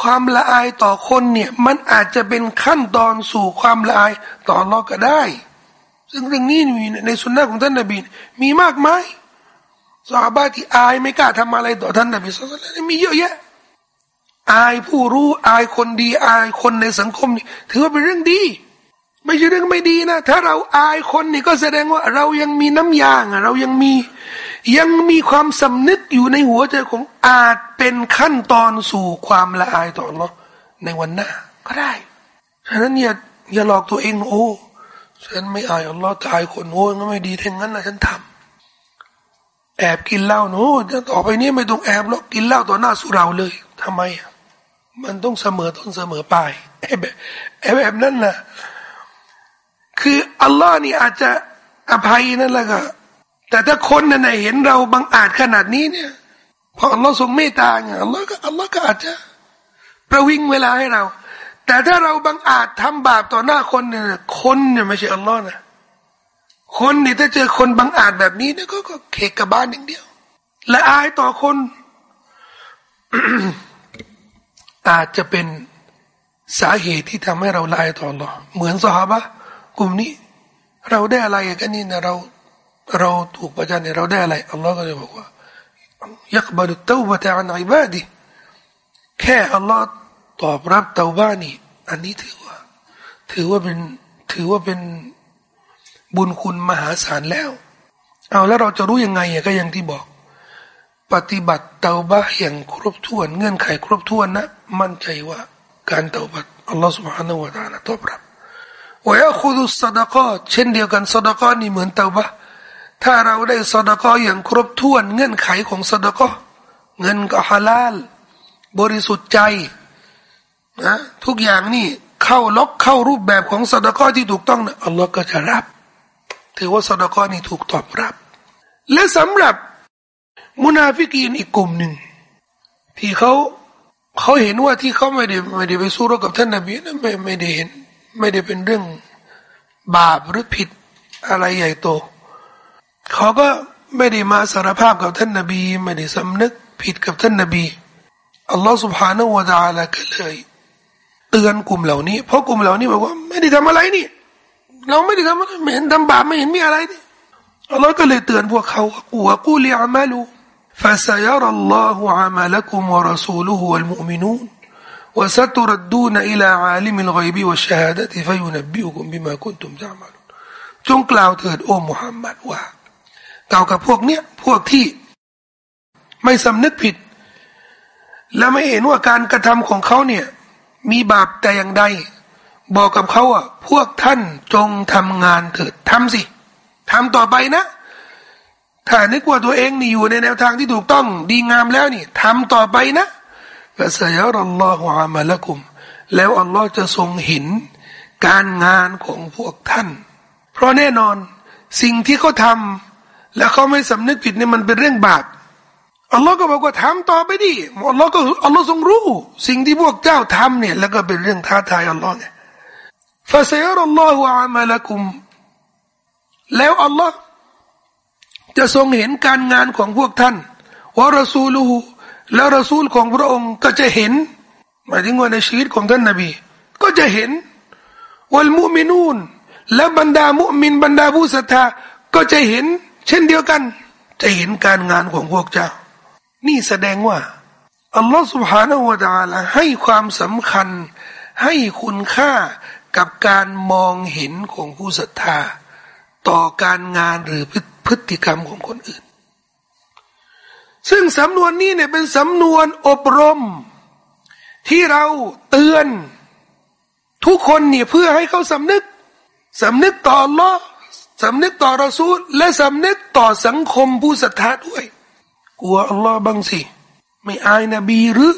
ความละอายต่อคนเนี่ย มันอาจจะเป็นขั้นตอนสู่ความละอายต่ออัลลอฮ์ก็ได้ ซึ่งเรื่องนี้มีในสุนนะของท่านนบีมีมากมายสาบาที่อายไม่กล้าทำอะไรต่อท่านนบีสุลต่านมีเยอะแยะ อายผู้รู้อายคนดี อายคนในสังคมนี่ถือว่าเป็นเรื่องดี ไม่ใช่เรื่องไม่ดีนะ ถ้าเราอายคนนี่ก็แสดงว่าเรายังมีน้ำยางเรายังมียังมีความสำนึกอยู่ในหัวใจของอาจเป็นขั้นตอนสู่ความละอายต่อเราในวันหน้าก็ได้ ฉะนั้นอย่าอย่าหลอกตัวเองโอ้ฉันไม่อายอัลลอฮ์ตายคนโอ้ก็ไม่ดีทั้งนั้นนะฉันทำแอบกินเหล้าโน้ต่อไปนี้ไม่ต้องแอบหรอกกินเหล้าต่อหน้าสุเราเลยทำไมมันต้องเสมอต้นเสมอปลายไอ้แบบไอ้แบบนั้นนะ คืออัลลอฮ์นี่อาจจะอภัยนั่นแหละก็แต่ถ้าคนนั่นเห็นเราบังอาจขนาดนี้เนี่ยพออัลลอฮ์ทรงเมตตาไงอัลลอฮ์ก็อัลลอฮ์ก็อาจจะประวิงเวลาให้เรา แต่ถ้าเราบังอาจทำบาปต่อหน้าคนเนี่ยคนเนี่ยไม่ใช่อัลลอฮ์นะคนนี่ถ้าเจอคนบังอาจแบบนี้เนี่ยก็ก็เขกกับบ้านอย่างเดียว และอายต่อคน อาจจะเป็นสาเหตุที่ทำให้เราลายต่อหรอเหมือนสหบะ กลุ่มนี้ เราได้อะไรกันนี่นะเราเราถูกประจานเนี่เราได้อะไรอัลลอฮ์ก็เลยบอกว่ายักบัลเตอบะตะอันอิบาดีแค่อัลลอฮ์ตอบรับเตาบ้านี่อันนี้ถือว่า ถือว่าเป็นถือว่าเป็นบุญคุณมหาศาลแล้ว เอาแล้วเราจะรู้ยังไงก็อย่างที่บอก ปฏิบัติเตาบ้าอย่างครบถ้วน เงื่อนไขครบถ้วนนะ มั่นใจว่าการเตาบัตอัลลอฮ์สุบฮานาวะตาลาตอบรับ วยาคุดุสดกอเช่นเดียวกันสดกอนี่เหมือนเตาบะถ้าเราได้สดกออย่างครบถ้วนเงื่อนไขของสดกอเงินก็ฮาลาล บริสุทธิ์ใจนะทุกอย่างนี่เข้าล็อกเข้ารูปแบบของสดกอที่ถูกต้องนะอัลลอฮ์ก็จะรับ ถือว่าสดกอนี่ถูกตอบรับ และสำหรับมุนาฟิกีนอีกกลุ่มหนึ่ง ที่เขาเขาเห็นว่าที่เขาไม่ได้ไม่ได้ไปสู้รบกับท่านนบีนะไม่ไม่ได้เห็น ไม่ได้เป็นเรื่องบาปหรือผิดอะไรใหญ่โต เขาก็ไม่ได้มาสารภาพกับท่านนาบี ไม่ได้สำนึกผิดกับท่านนาบี อัลลอฮฺสุบฮานาวะ تعالى ก็เลยเตือนกลุ่มเหล่านี้ เพราะกลุ่มเหล่านี้บอกว่าไม่ได้ทำอะไรนี่ เราไม่ได้ทำอะไรไม่เห็นทำบาปไม่เห็นมีอะไรนี่ อัลลอฮฺก็เลยเตือนพวกเขาว่ากูลีอามาลู فسيرى الله عملكم ورسوله والمؤمنون وستردون إلى عالم الغيب والشهادة فينبئكم بما كنتم تعملون จงกล่าวเถิดโอ้มุฮัมมัดว่ากล่าวกับพวกเนี้ยพวกที่ ไม่สำนึกผิด และไม่เห็นว่าการกระทำของเขาเนี่ย มีบาปแต่อย่างใด บอกกับเขาอ่ะพวกท่านจงทำงานเถิดทำสิทำต่อไปนะ ถ้านึกว่าตัวเองนี่อยู่ในแนวทางที่ถูกต้อง ดีงามแล้วนี่ทำต่อไปนะ ฟะซยารัลลอฮุอามาละกุม แล้วอัลลอฮ์จะทรงเห็นการงานของพวกท่าน เพราะแน่นอนสิ่งที่เขาทำและเขาไม่สำนึกผิดนี่มันเป็นเรื่องบาปอัลลอฮ์ก็บอกว่าทำต่อไปดิอัลลอฮ์ก็อัลลอฮ์ทรงรู้ สิ่งที่พวกเจ้าทำเนี่ย แล้วก็เป็นเรื่องท้าทายอัลลอฮ์ไงฟาซยารัลลอฮุอามาละกุม แล้วอัลลอฮ์จะทรงเห็นการงานของพวกท่านวะรอซูลู แล้วรอซูลของพระองค์ก็จะเห็นหมายถึงว่าในชีวิตของท่านนาบี ก็จะเห็นวัลมุมินูนและบรรดามุมินบรรดาผู้ศรัทธาก็จะเห็น เช่นเดียวกัน จะเห็นการงานของพวกเจ้า นี่แสดงว่าอัลลอฮฺ سبحانه และ تعالى ให้ความสำคัญให้คุณค่ากับการมองเห็นของผู้ศรัทธา ต่อการงานหรือพฤติกรรมของคนอื่น ซึ่งสำนวนนี้เนี่ยเป็นสำนวนอบรม ที่เราเตือน ทุกคนเนี่ยเพื่อให้เขาสำนึกสำนึกต่อลอสำนึกต่อรอซูล และสำนึกต่อสังคมผู้ศรัทธาด้วย กลัวอัลลอฮ์บ้างสิ ไม่อายนบีหรือ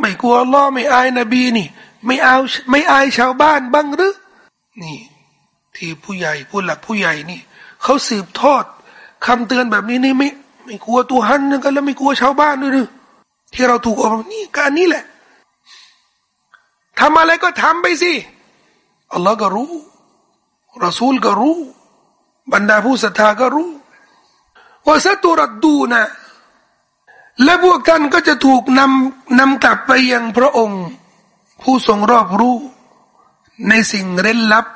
ไม่กลัวอัลลอฮ์ไม่อายนบีนี่ ไม่เอาไม่อายชาวบ้านบ้างหรือ นี่ ที่ผู้ใหญ่ผู้หลักผู้ใหญ่นี่เขาสืบทอดคำเตือนแบบนี้นี่ไม่ ไม่กลัวตัวฮันนึงกันแล้วไม่กลัวชาวบ้านด้วยหรือที่เราถูกอบรมนี่การนี้แหละทำอะไรก็ทำไปสิอัลลอฮ์ก็รู้รอซูลก็รู้ บรรดาผู้ศรัทธาก็รู้ว่าสตุรัดดูนะ และพวกท่านก็จะถูกนำนำกลับไปยังพระองค์ ผู้ทรงรอบรู้ ในสิ่งเร้นลับ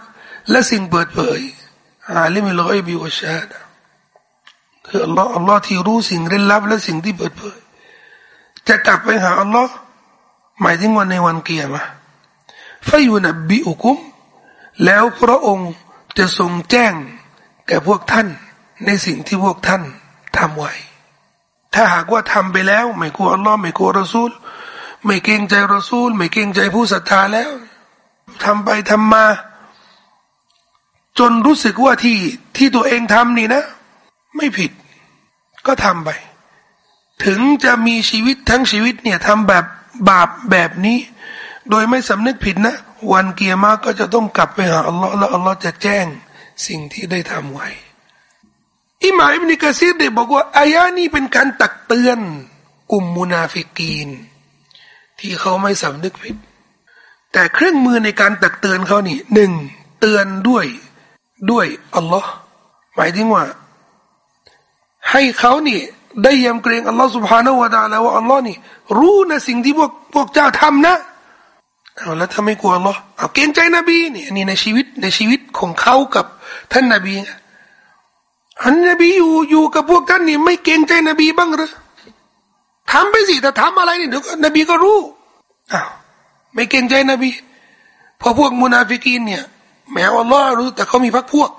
และสิ่งเปิดเผยอาลิมิลอยบิวชาดา คืออัลลอฮ์อัลลอฮ์ที่รู้สิ่งเร้นลับ และสิ่งที่เปิดเผย จะกลับไปหาอัลลอฮ์หมายถึงวันในวันเกียรติฟยุนบิอุคุม แล้วพระองค์จะทรงแจ้งแก่พวกท่านในสิ่งที่พวกท่านทำไว้ ถ้าหากว่าทำไปแล้ว ไม่กลัวอัลลอฮ์ไม่กลัวรอซูล ไม่เกรงใจรอซูล ไม่เกรงใจผู้ศรัทธาแล้วทำไปทำมา จนรู้สึกว่าที่ที่ตัวเองทำนี่นะ ไม่ผิด ก็ทำไป ถึงจะมีชีวิตทั้งชีวิตเนี่ยทำแบบบาปแบบนี้ โดยไม่สำนึกผิดนะ วันเกียร์มาก็จะต้องกลับไปหาอัลลอฮ์แล้วอัลลอฮ์จะแจ้งสิ่งที่ได้ทำไว้อิมาอิบนิกะซีรได้บอกว่าอายานี้เป็นการตักเตือนกลุ่มมุนาฟิกีน ที่เขาไม่สำนึกผิด แต่เครื่องมือในการตักเตือนเขานี่หนึ่งเตือนด้วยด้วยอัลลอฮ์หมายถึงว่า ให้เขานี่ได้ยำเกรงอัลลอฮ์ سبحانه และ تعالى ว่าอัลลอฮ์นี่รู้นะสิ่งที่พวกพวกเจ้าทำนะเอาแล้วถ้าไม่กลัวอัลลอฮ์เอาเกรงใจนบีนี่นี่ในชีวิตในชีวิตของเขากับท่านนบีอันนบีอยู่อยู่กับพวกท่านนี่ไม่เกรงใจนบีบ้างหรือทำไปสิแต่ทำอะไรนี่เดี๋ยวนบีก็รู้อ้าว ไม่เกรงใจนบีพอพวกมุนาฟิกีนเนี่ย แม้อัลลอฮ์รู้ แต่เขามีพักพวก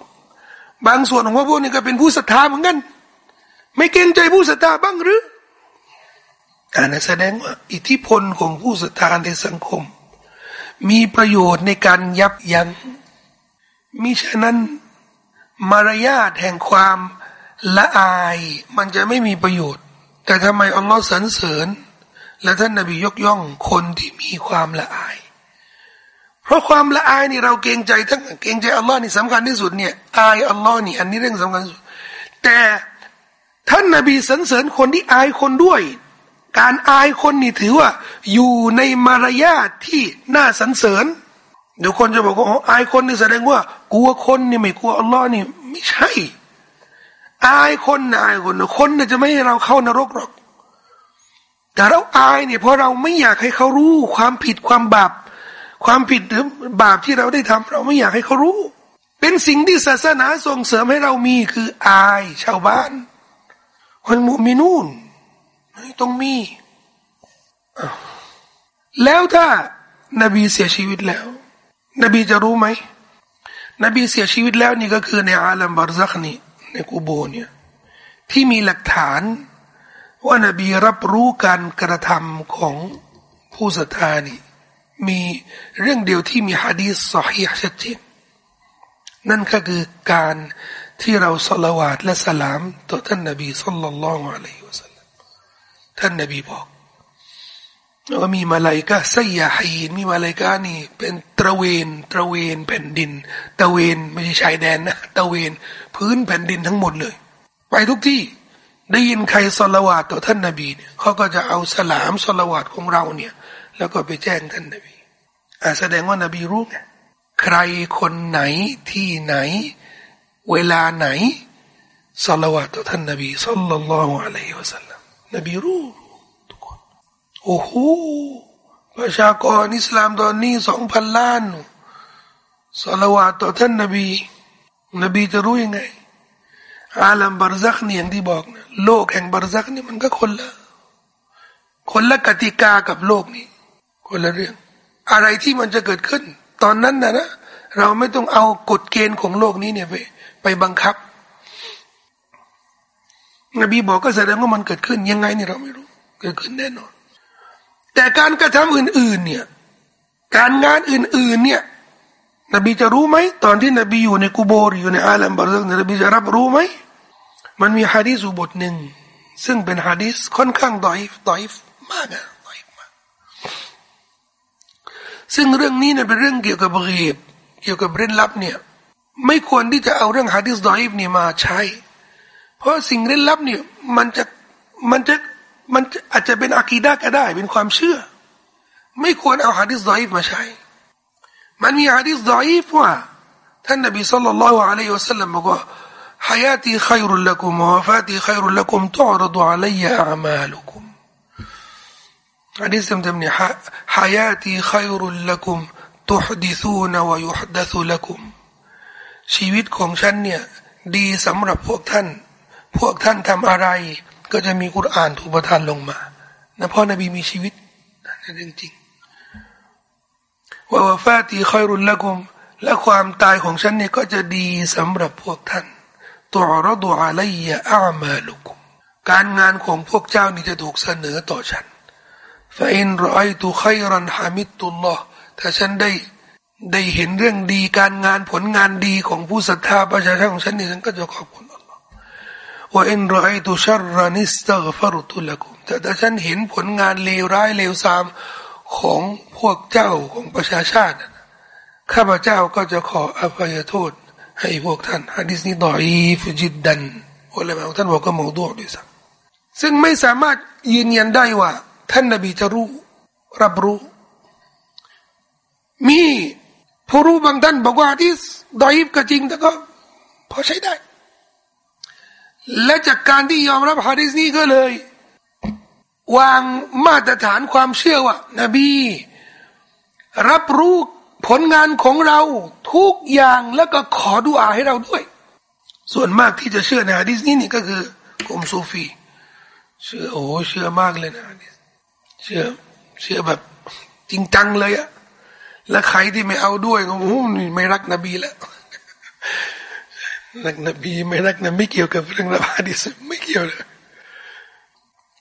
บางส่วนของพวกพวกนี้ก็เป็นผู้ศรัทธาเหมือนกัน ไม่เกรงใจผู้ศรัทธาบ้างหรืออันนั้นแสดงว่าอิทธิพลของผู้ศรัทธาในสังคม มีประโยชน์ในการยับยัง้งมิฉะนั้นมารยาทแห่งความละอาย มันจะไม่มีประโยชน์ แต่ทำไมอัลลอฮ์สรรเสริญ และท่านนบียกย่องคนที่มีความละอาย เพราะความละอายนี่เราเกรงใจทั้งเกรงใจอัลลอฮ์นี่สำคัญที่สุดเนี่ยอายอัลลอฮ์นี่อันนี้เรื่องสำคัญสุดแต่ ท่านนบีสรรเสริญคนที่อายคนด้วย การอายคนนี่ถือว่า อยู่ในมารยาทที่น่าสรรเสริญเดี๋ยวคนจะบอกว่าอายคนนี่แสดงว่า กลัวคนนี่ไม่กลัวอัลลอฮ์นี่ไม่ใช่ อายคนนะอายคนคนน่จะไม่ให้เราเข้านรกหรอก แต่เราอายเนี่ยเพราะเราไม่อยากให้เขารู้ ความผิดความบาปความผิดหรือบาปที่เราได้ทำเราไม่อยากให้เขารู้ เป็นสิ่งที่ศาสนาส่งเสริมให้เรามีคืออายชาวบ้าน คนมุมินูนต้องมี แล้วถ้านบีเสียชีวิตแล้ว นบีจะรู้ไหม นบีเสียชีวิตแล้วนี่ก็คือในอาลัมบารซักนี่ในกูโบเนี่ยที่มีหลักฐาน ว่านบีรับรู้การกระทำของผู้ศรัทธานี่มีเรื่องเดียวที่มีฮะดีษสฮีชัดเจนนั่นก็คือการ ที่เราสละวาดและสลามต่อท่านนบีสัลลัลลอฮุอะลัยฮิวะสัลลัมท่านนบีบอกว่ามีมาลายกาไซยาฮีมีมาลายกานี่ เป็นตระเวนตระเวนแผ่นดินตะเวนไม่ใช่ชายแดนนะตะเวนพื้นแผ่นดินทั้งหมดเลย ไปทุกที่ได้ยินใครสละวาดต่อท่านนบีเนี่ยเขาก็จะเอาสลามสละวาดของเราเนี่ย แล้วก็ไปแจ้งท่านนบีอ่าแสดงว่านบีรู้ไงใครคนไหนที่ไหน เวลาไหนสละวาดต่อท่านนบีสัลลัลลอฮุอะลัยฮิวะสัลลัมนบีรู้ทุกคนโอ้โหประชากรอิสลามตอนนี้สองพันล้านสละวาดต่อท่านนบี นบีจะรู้ยังไง อาลัมบารซักนี่อย่างที่บอกนะโลกแห่งบารซักนี่มันก็คนละ คนละกติกากับโลกนี้ คนละเรื่อง อะไรที่มันจะเกิดขึ้น ตอนนั้นนะนะเราไม่ต้องเอากฎเกณฑ์ของโลกนี้เนี่ยไป ไปบังคับ นบีบอกก็แสดงว่ามันเกิดขึ้นยังไงนี่เราไม่รู้ เกิดขึ้นแน่นอน แต่การกระทำอื่น ๆ เนี่ย การงานอื่น ๆ เนี่ย นบีจะรู้ไหมตอนที่นบีอยู่ในกูโบรอยู่ในอาลัมบาร์นบีจะรับรู้ไหมมันมีฮะดีษบทหนึ่งซึ่งเป็นฮะดีษค่อนข้างดอยฟดอยฟมากอะดอยฟมากซึ่งเรื่องนี้เนี่ยเป็นเรื่องเกี่ยวกับเรียบเกี่ยวกับเรื่องลับเนี่ย ไม่ควรที่จะเอาเรื่องฮะดีษดอยฟเนี่ยมาใช้เพราะสิ่งเร้นลับเนี่ยมันจะมันจะมันอาจจะเป็นอากีดะก็ได้ เป็นความเชื่อ ไม่ควรเอาฮะดิษดอยฟมาใช้ มันมีฮะดิษดอยฟว่าท่านนบีสัลลัลลอฮุอะลัยฮิวะสัลลัมบอกว่า حياتي خير لكم ووفاتي خير لكم تعرض علي أعمالكم حديث تمتمني حياتي خير لكم تحدثون ويحدث لكم ชีวิตของฉันเนี่ยดีสำหรับพวกท่าน พวกท่านทำอะไร ก็จะมีกุรอานถูกประทานลงมานะพ่อนบีมีชีวิตนั่นจริงๆว่าวฟาตีคอยรุนละกุม และความตายของฉันเนี่ยก็จะดีสำหรับพวกท่านตัวรดูอะลัยอามาลุกุมการงานของพวกเจ้านี่จะถูกเสนอต่อฉันฟาอินรอยตุขัยรันฮามิตุลลอฮ์ถ้าฉันได้ ได้เห็นเรื่องดีการงานผลงานดีของผู้ศรัทธาประชาชนของฉันนี่ฉันก็จะขอบคุณว่าอินรอยตุชัรนิสตักฟรุตุลกุมแต่ถ้าฉันเห็นผลงานเลวร้ายเลวทรามของพวกเจ้าของประชาชาติข้าพเจ้าก็จะขออภัยโทษ ให้พวกท่านฮะดิษนี้ดอยฟจิดดันอะไรแบบท่านบอกก็มองดูด้วยซ้ำซึ่งไม่สามารถยืนยันได้ว่า ท่านนบีจะรู้รับรู้ มี ผู้รู้บางท่านบอกว่าฮะดิษดอยฟก็จริง แต่ก็พอใช้ได้ และจากการที่ยอมรับฮะดิษนี้ก็เลย วางมาตรฐานความเชื่อว่านบี รับรู้ผลงานของเราทุกอย่างแล้วก็ขอดุอาให้เราด้วย ส่วนมากที่จะเชื่อในฮะดิษนี้นี่ก็คือกลุ่มซูฟี เชื่อโอ้เชื่อมากเลยนะเชื่อเชื่อแบบจริงจังเลยอะ และใครที่ไม่เอาด้วยก็โอ้ไม่รักนบีแล้วรักนบีไม่รักนบีไม่เกี่ยวกับเรื่องละบาดิสไม่เกี่ยวเลย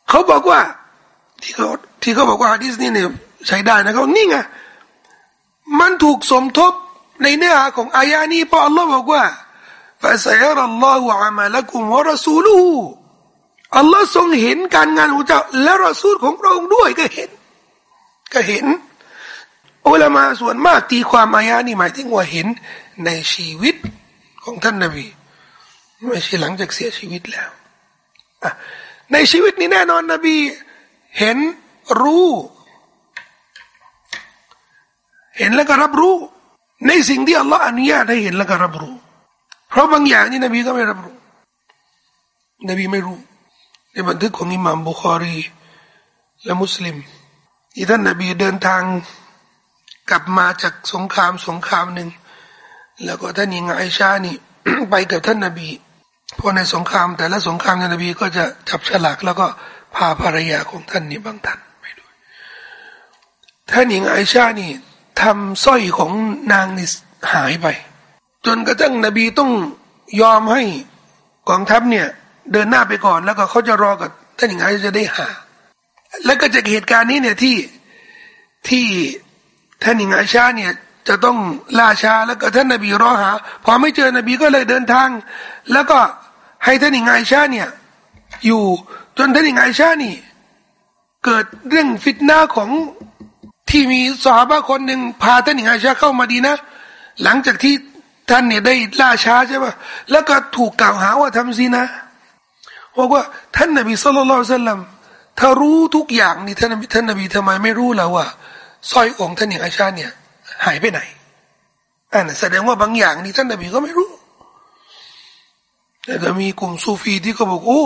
เขาบอกว่า ที่เขาที่เขาบอกว่าฮะดิสนี่เนี่ยใช้ได้นะเขานี่ไงมันถูกสมทบในเนื้อหาของอายานี้เพราะอัลลอฮ์บอกว่าฟาซัยรัลลอฮุอามาละกุมวะรสูลูอัลลอฮ์ทรงเห็นการงานของเจ้าและรอซูลของพระองค์ด้วยก็เห็น ก็เห็น อุลามาส่วนมากตีความอายานี่หมายถึงว่าเห็นในชีวิตของท่านนบีไม่ใช่หลังจากเสียชีวิตแล้วในชีวิตนี้แน่นอนนบี เห็นรู้ เห็นแล้วก็รับรู้ ในสิ่งที่อัลลอฮ์อนุญาตให้เห็นแล้วก็รับรู้ เพราะบางอย่างนี่นบีก็ไม่รับรู้ นบีไม่รู้ ในบันทึกของอิหม่ามบุคอรี และมุสลิมที่ท่านนบีเดินทาง กลับมาจากสงครามสงครามหนึ่งแล้วก็ท่านยิงไอชานี่ไปกับท่านนบีพราะในสงครามแต่ละสงครามท่านนบีก็จะจับฉลากแล้วก็พาภรรยาของท่านนี่บางท่านไปด้วยท่านหญิงไอชานี่ทำสร้อยของนางนี่หายไป จนกระทั่งนบีต้องยอมให้กองทัพเนี่ยเดินหน้าไปก่อนแล้วก็เขาจะรอกับท่านหญิงไอจะได้หา แล้วก็จากเหตุการณ์นี้เนี่ยที่ที่ ท่านหญิงไอชาเนี่ยจะต้องล่าชาแล้วก็ท่านนบีรอหา พอไม่เจอนบีก็เลยเดินทาง แล้วก็ให้ท่านอิงไอชาเนี่ย อยู่จนท่านอิงไอชานี่ เกิดเรื่องฟิตนาของที่มีสาบะคนหนึ่งพาท่านอิงไอชาเข้ามาดีนะ หลังจากที่ท่านเนี่ยได้ล่าช้าใช่ปะแล้วก็ถูกกล่าวหาว่าทำซีนะบอกว่าท่านนบีสุลต่านสัลลัมถ้ารู้ทุกอย่างนี่ท่านนบีท่านนบีทำไมไม่รู้แล้วว่า สร้อยองค์ท่านอิงไอชาเนี่ย หายไปไหนอันแสดงว่าบางอย่างนี่ท่านนบีก็ไม่รู้แต่มีกลุ่มซูฟีที่เขาบอกโอ้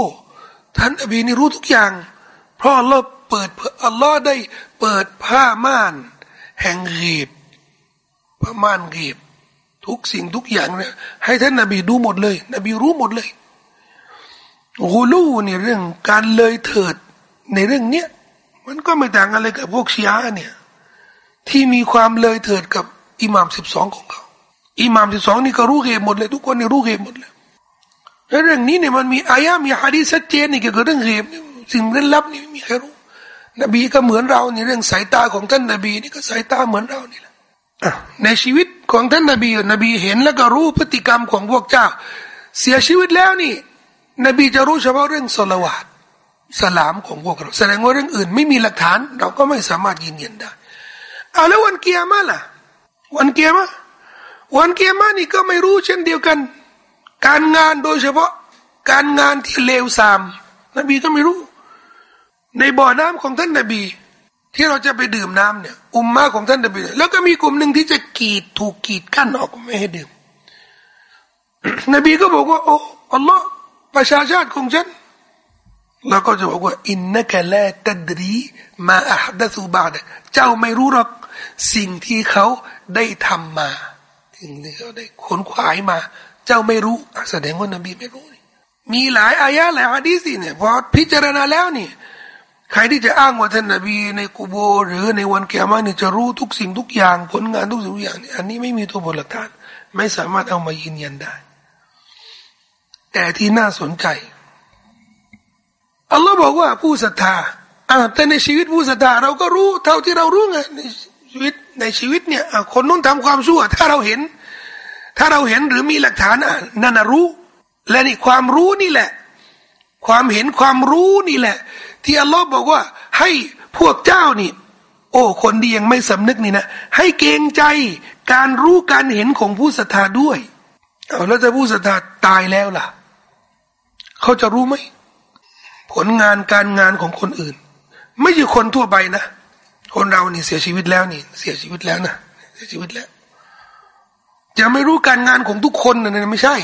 ท่านนบีนี่รู้ทุกอย่าง เพราะอัลลอฮ์เปิดอัลลอฮ์ได้เปิดผ้าม่าน แห่งรีบผ้าม่านรีบ ทุกสิ่งทุกอย่างเนี่ยให้ท่านนบีดูหมดเลย นบีรู้หมดเลยกูรู้นี่เรื่องการเลยเถิดในเรื่องเนี้ยมันก็ไม่ต่างอะไรกับพวกชียะเนี่ย ที่มีความเลยเถิดกับอิหม่ามสิบสองของเขาอิหม่ามสิบสองนี่ก็รู้เหตุหมดเลย ทุกคนนี่รู้เหตุหมดเลยแล้วเรื่องนี้เนี่ยมันมีอายะมีฮะดีชัดเจนนี่เกี่ยวกับเรื่องเหตุสิ่งเร้นลับนี่ไม่มีใครรู้ นบีก็เหมือนเราในเรื่องสายตาของท่านนบีนี่ก็สายตาเหมือนเรานี่แหละในชีวิตของท่านนบีนบีเห็นแล้วก็รู้พฤติกรรมของพวกเจ้า เสียชีวิตแล้วนี่ นบีจะรู้เฉพาะเรื่องสละวาดสลามของพวกเราแสดงว่าเรื่องอื่น ไม่มีหลักฐาน เราก็ไม่สามารถยืนยันได้ เอาแล้ววันเกียร์มาล่ะ วันเกียร์มาวันเกียร์มานี่ก็ไม่รู้เช่นเดียวกัน การงานโดยเฉพาะการงานที่เลวทราม นบีก็ไม่รู้ ในบ่อน้ำของท่านนบี ที่เราจะไปดื่มน้ำเนี่ยอุมมาของท่านนบี แล้วก็มีกลุ่มหนึ่งที่จะกีดถูกกีดกั้นออกไม่ให้ดื่ม นบีก็บอกว่าโอ้อัลลอฮ์ประชาชาติของฉันแล้วก็จะบอกว่าอินนักละตัดรีมาอัพดัสุบาดเจ้าไม่รู้หรอก สิ่งที่เขาได้ทำมาสิ่งที่เขาได้ขนขวายมา เจ้าไม่รู้แสดงว่านบีไม่รู้ มีหลายอายะหลายฮะดีสิเนี่ยพอพิจารณาแล้วนี่ใครที่จะอ้างว่าท่านนบีในกูโบ หรือในวันเกียรมานี่จะรู้ทุกสิ่งทุกอย่างผลงานทุกสิ่งทุกอย่างอันนี้ไม่มีตัวบทหลักฐาน ไม่สามารถเอามายืนยันได้ แต่ที่น่าสนใจอัลลอฮ์บอกว่าผู้ศรัทธาอ่าแต่ในชีวิตผู้ศรัทธาเราก็รู้เท่าที่เรารู้ไง ชีวิตในชีวิตเนี่ยคนนู้นทำความชั่ว ถ้าเราเห็น ถ้าเราเห็นหรือมีหลักฐานนั่นรู้ และนี่ความรู้นี่แหละ ความเห็นความรู้นี่แหละ ที่อัลลอฮ์บอกว่า ให้พวกเจ้านี่ โอ้ คนดียังไม่สำนึกนี่นะให้เกรงใจการรู้การเห็นของผู้ศรัทธาด้วยเอาแล้วจะผู้ศรัทธาตายแล้วล่ะ เขาจะรู้ไหมผลงานการงานของคนอื่น ไม่ใช่คนทั่วไปนะ คนเรานี่เสียชีวิตแล้วนี่ เสียชีวิตแล้วนะเสียชีวิตแล้ว จะไม่รู้การงานของทุกคนนะไม่ใช่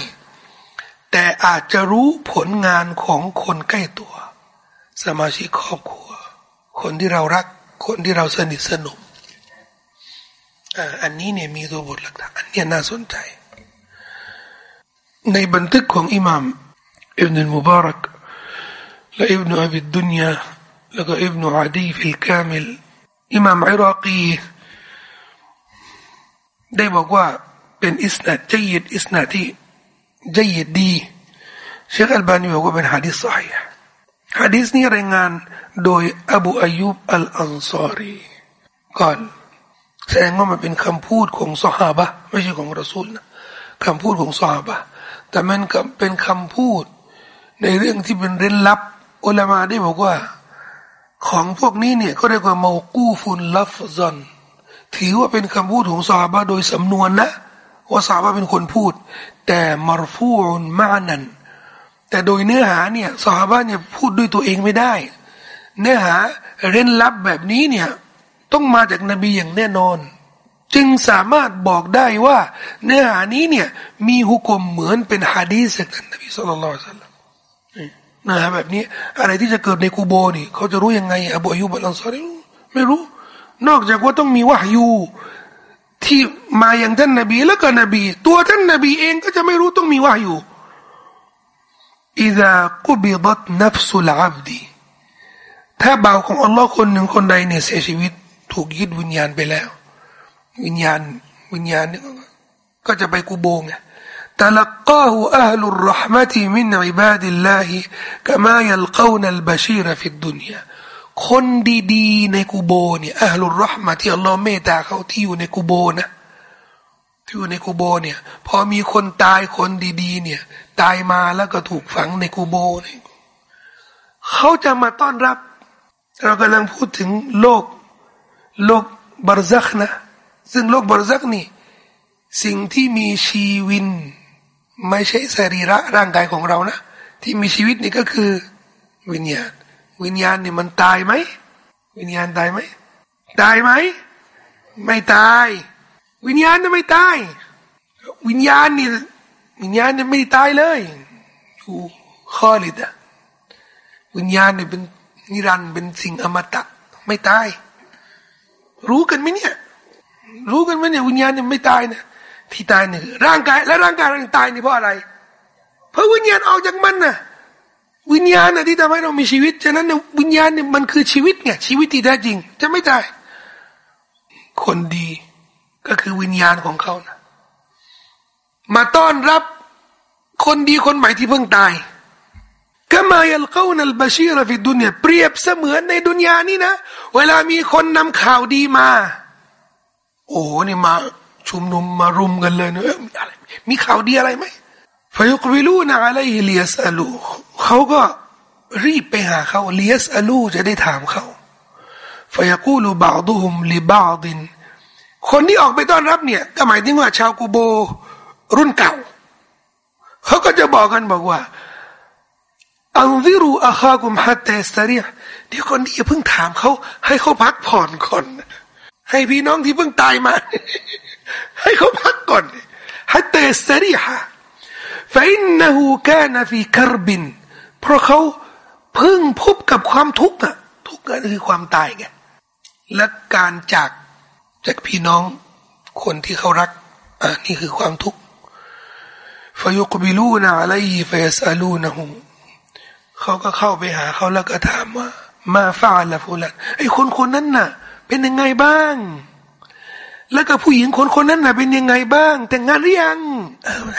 แต่อาจจะรู้ผลงานของคนใกล้ตัว สมาชิกครอบครัว คนที่เรารัก คนที่เราสนิทสนมอันนี้เนี่ยมีตัวบทหลักฐานอันนี้น่าสนใจ ในบันทึกของอิหม่ามอิบนุลมุบารักและอิบนุอับิดุนยาแล้วก็อิบนุอะดี في الكامل อิหม่ามอิรอกีได้บอกว่าเป็นإسناد جيد อิสนาดที่ جيد ดีเชคอัลบานีบอกว่าเป็นฮะดิษสายฮะดิษนี้รายงานโดยอบูอายุบอัลอันซอรีก่อนแสดงว่ามันเป็นคำพูดของสหาบะไม่ใช่ของรอซูลนะคำพูดของสหาบะแต่มันเป็นคำพูดในเรื่องที่เป็นเร้นลับอุลามาได้บอกว่า ของพวกนี้เนี่ยเขาเรียกว่ามากูฟุนลัฟซอนถือว่าเป็นคำพูดของสหาบะโดยสำนวนนะ ว่าสหาบะเป็นคนพูด แต่มารฟูอุนมานันแต่โดยเนื้อหาเนี่ยสหาบะเนี่ยพูดด้วยตัวเองไม่ได้ เนื้อหาเร้นลับแบบนี้เนี่ยต้องมาจากนบีอย่างแน่นอน จึงสามารถบอกได้ว่า เนื้อหานี้เนี่ยมีหุกมเหมือนเป็นฮะดีษจากนบีสุลต่าน นะแบบนี้ อะไรที่จะเกิดในกูโบนี่เขาจะรู้ยังไงอบูอยูบัลลังซอรีไม่รู้ นอกจากว่าต้องมีวะฮยูที่มาอย่างท่านนบีแล้วก็นบี ตัวท่านนบีเองก็จะไม่รู้ต้องมีวะฮยูอิดะกุบิบัตนัฟสุลอับดีถ้าเบาของอัลลอฮ์คนหนึ่งคนใดเนี่ยเสียชีวิต ถูกยึดวิญญาณไปแล้ว วิญญาณวิญญาณนี่ก็จะไปกูโบงไง تلقاه أهل الرحمة من عباد الله كما يلقون البشير في الدنيا คนดีๆในกูโบเนี่ยอัลลุรห์มะที่อัลลอฮ์เมตตาเขาที่อยู่ในกูโบนะที่อยู่ในกูโบเนี่ยพอมีคนตายคนดีๆเนี่ยตายมาแล้วก็ถูกฝังในกูโบเนี่ยเขาจะมาต้อนรับ เรากำลังพูดถึงโลกโลกบารซักนะซึ่งโลกบารซักนี่สิ่งที่มีชีวิน ไม่ใช่สรีระร่างกายของเรานะ ที่มีชีวิตนี่ก็คือ วิญญาณ วิญญาณนี่มันตายไหม วิญญาณตายไหม ตายไหม ไม่ตาย วิญญาณนี่ไม่ตาย วิญญาณนี่วิญญาณนี่ไม่ตายเลยอยู่ข้อลิดะวิญญาณนี่เป็นนิรันดร์เป็นสิ่งอมตะ ไม่ตาย รู้กันไหมเนี่ย รู้กันไหมเนี่ยวิญญาณเนี่ยไม่ตายนะ ที่ตายเนี่ยร่างกายและร่างกายเราตายนี่เพราะอะไร เพราะวิญญาณออกจากมันนะวิญญาณนะที่ทำให้เรามีชีวิต ฉะนั้นวิญญาณเนี่ยมันคือชีวิตไงชีวิตที่แท้จริง จะไม่ตาย คนดีก็คือวิญญาณของเขานะมาต้อนรับคนดีคนใหม่ที่เพิ่งตายก็มายัลกานัลบาชีรฟิดุนเนี่ยเปรียบเสมือนในดุนยานี้นะ เวลามีคนนำข่าวดีมา โอ้นี่มา ชุมนุมมารุมกันเลยเนอะอะไรมีข่าวดีอะไรไหมฟยุกวิลูนะอะไรเลียสอลูเขาก็รีบไปหาเขาเลียสอลูจะได้ถามเขาفيقول بعضهم لبعض คนที่ออกไปต้อนรับเนี่ย ก็หมายถึงว่าชาวกูโบรุ่นเก่า เขาก็จะบอกกันบอกว่าأنظروا أخاكم حتى يستريح เดี๋ยวคนที่เพิ่งถามเขาให้เขาพักผ่อนก่อนให้พี่น้องที่เพิ่งตายมา ให้เขาพักก่อนحتى يستريح فإنه كان في كربเพราะเขาเพิ่งพบกับความทุกข์อะทุกข์ก็คือความตายไงและการจากจากพี่น้องคนที่เขารักอ่านี่คือความทุกข์ฟยุกบิลูนะอะไรฟยสอลูนะฮูเขาก็เข้าไปหาเขาแล้วก็ถามว่า มาฟาละฟูลันไอ้คนคนนั้นน่ะ เป็นยังไงบ้าง แล้วก็ผู้หญิงคนคนนั้นน่ะเป็นยังไงบ้าง แต่งงานหรือยัง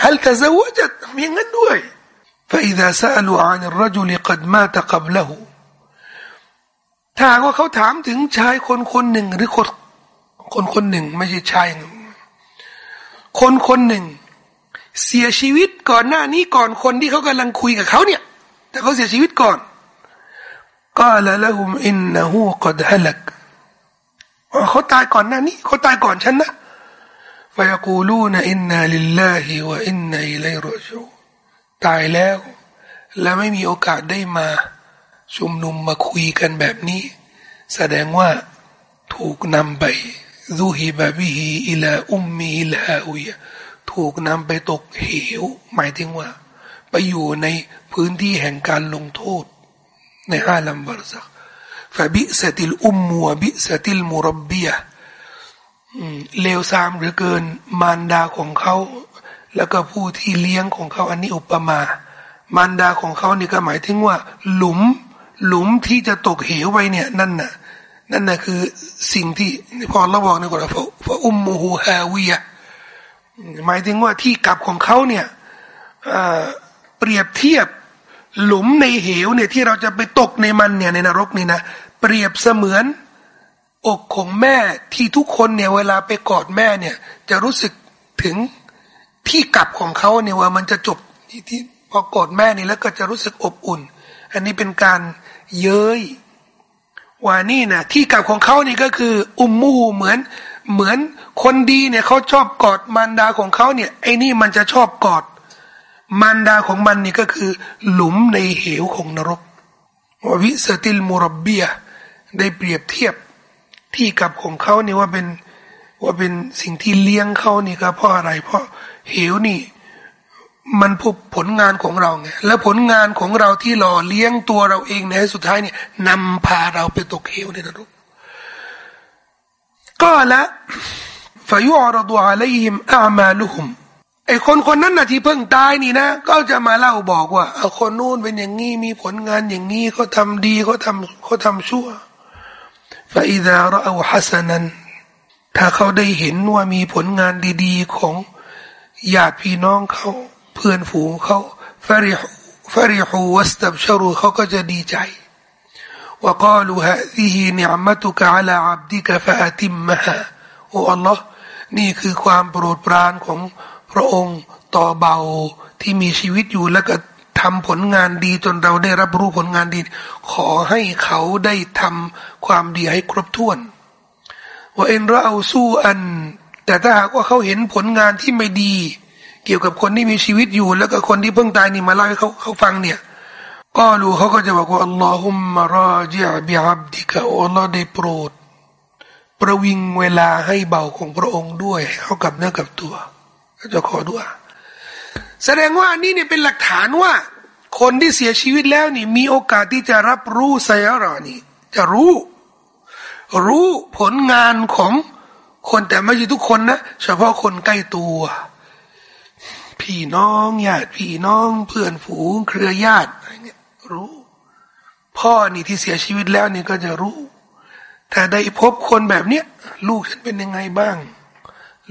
ฮัลตะซาวจะทำอย่างนั้นด้วย فإذا سألوا عن الرجل قد مات قبله ถ้าว่าเขาถามถึงชายคนคนหนึ่งหรือคนคนคนหนึ่ง ไม่ใช่ชายคนคนหนึ่ง เสียชีวิตก่อนหน้านี้ก่อนคนที่เขากำลังคุยกับเขาเนี่ยแต่เขาเสียชีวิตก่อนกาลละหุมอินนะฮูกดฮลัก เขาตายก่อนหน้านี้เขาตายก่อนฉันนะفيقولون إنا لله وإنا إليه راجعون ตายแล้ว และไม่มีโอกาสได้มาชุมนุมมาคุยกันแบบนี้ แสดงว่าถูกนำไปذهب به إلى أمه الهاوية ถูกนำไปตกเหว หมายถึงว่า ไปอยู่ในพื้นที่แห่งการลงโทษ ในอาลัมบารซัก فبئست الأم وبئست المربيةเลวซามหรือเกินมารดาของเขา แล้วก็ผู้ที่เลี้ยงของเขาอันนี้อุปมา มารดาของเขานี่ก็หมายถึงว่า หลุม หลุมที่จะตกเหวไปเนี่ย นั่นน่ะ นั่นน่ะคือสิ่งที่พอเราบอกในกุรอานฟะอุมมูฮูฮาวียหมายถึงว่าที่กลับของเขาเนี่ยเปรียบเทียบ หลุมในเหวเนี่ยที่เราจะไปตกในมันเนี่ยในนรกนี่นะ เปรียบเสมือน อกของแม่ที่ทุกคนเนี่ยเวลาไปกอดแม่เนี่ย จะรู้สึกถึงที่กลับของเขาเนี่ยว่ามันจะจบที่พอกอดแม่นี่แล้วก็จะรู้สึกอบอุ่น อันนี้เป็นการเย้ยว่านี่นะที่กลับของเขานี่ก็คืออุมมูเหมือนเหมือนคนดีเนี่ยเขาชอบกอดมารดาของเขาเนี่ยไอ้นี่มันจะชอบกอด มารดาของมันนี่ก็คือ หลุมในเหวของนรกวิสติลมุรบเบียได้เปรียบเทียบที่กับของเขานี่ว่าเป็นว่าเป็นสิ่งที่เลี้ยงเขานี่ก็เพราะอะไร เพราะเหวนี่ มันพบผลงานของเราไงและผลงานของเราที่หล่อเลี้ยงตัวเราเองในสุดท้ายเนี่ยนำพาเราไปตกเหวในนรกก็ละฟยุอรดุอะลัยฮิมอามาลุฮุม ไอ้คนคนนั้นนะที่เพิ่งตายนี่นะ ก็จะมาเล่าบอกว่าเอาคนนู้นเป็นอย่างนี้มีผลงานอย่างนี้เขาทาดีเขาทำเขาทำชั่ว فإذا ดาเราเอาฮัสนัถ้าเขาได้เห็นว่ามีผลงานดีๆของญาติพี่น้องเขาเพื่อนฝูงเขาฟริฟาริฮูวัสตับชรูเขาก็จะดีใจว่าก้ลูฮะที่นิยมตุกะอัลาอาบดิกะฟาติมมะฮะโอ้ Allah นี่คือความโปรดปรานของ พระองค์ต่อเบาที่มีชีวิตอยู่แล้วก็ทำผลงานดีจนเราได้รับรู้ผลงานดี ขอให้เขาได้ทำความดีให้ครบถ้วนว่าเอ็นเราเอาสู้อัน แต่ถ้าหากว่าเขาเห็นผลงานที่ไม่ดี เกี่ยวกับคนที่มีชีวิตอยู่ แล้วก็คนที่เพิ่งตายนี่มาเล่าให้เขาเขาฟังเนี่ยก็รู้เขาก็จะบอกว่าอัลลอฮุมมารอจิอบิอับดิกะอัลลอฮ์ได้โปรด ประวิงเวลาให้เบาของพระองค์ด้วยเขากับเนื้อกับตัว จะขอด้วยแสดงว่านี่เนี่ยเป็นหลักฐานว่า คนที่เสียชีวิตแล้วนี่ มีโอกาสที่จะรับรู้ไซยรอนี่ จะรู้ รู้ผลงานของคนแต่ไม่ใช่ทุกคนนะ เฉพาะคนใกล้ตัว พี่น้องญาติพี่น้องเพื่อนฝูง เครือญาติอะไรเงี้ยรู้ พ่อนี่ที่เสียชีวิตแล้วนี่ก็จะรู้ถ้าได้พบคนแบบเนี้ยลูกฉันเป็นยังไงบ้าง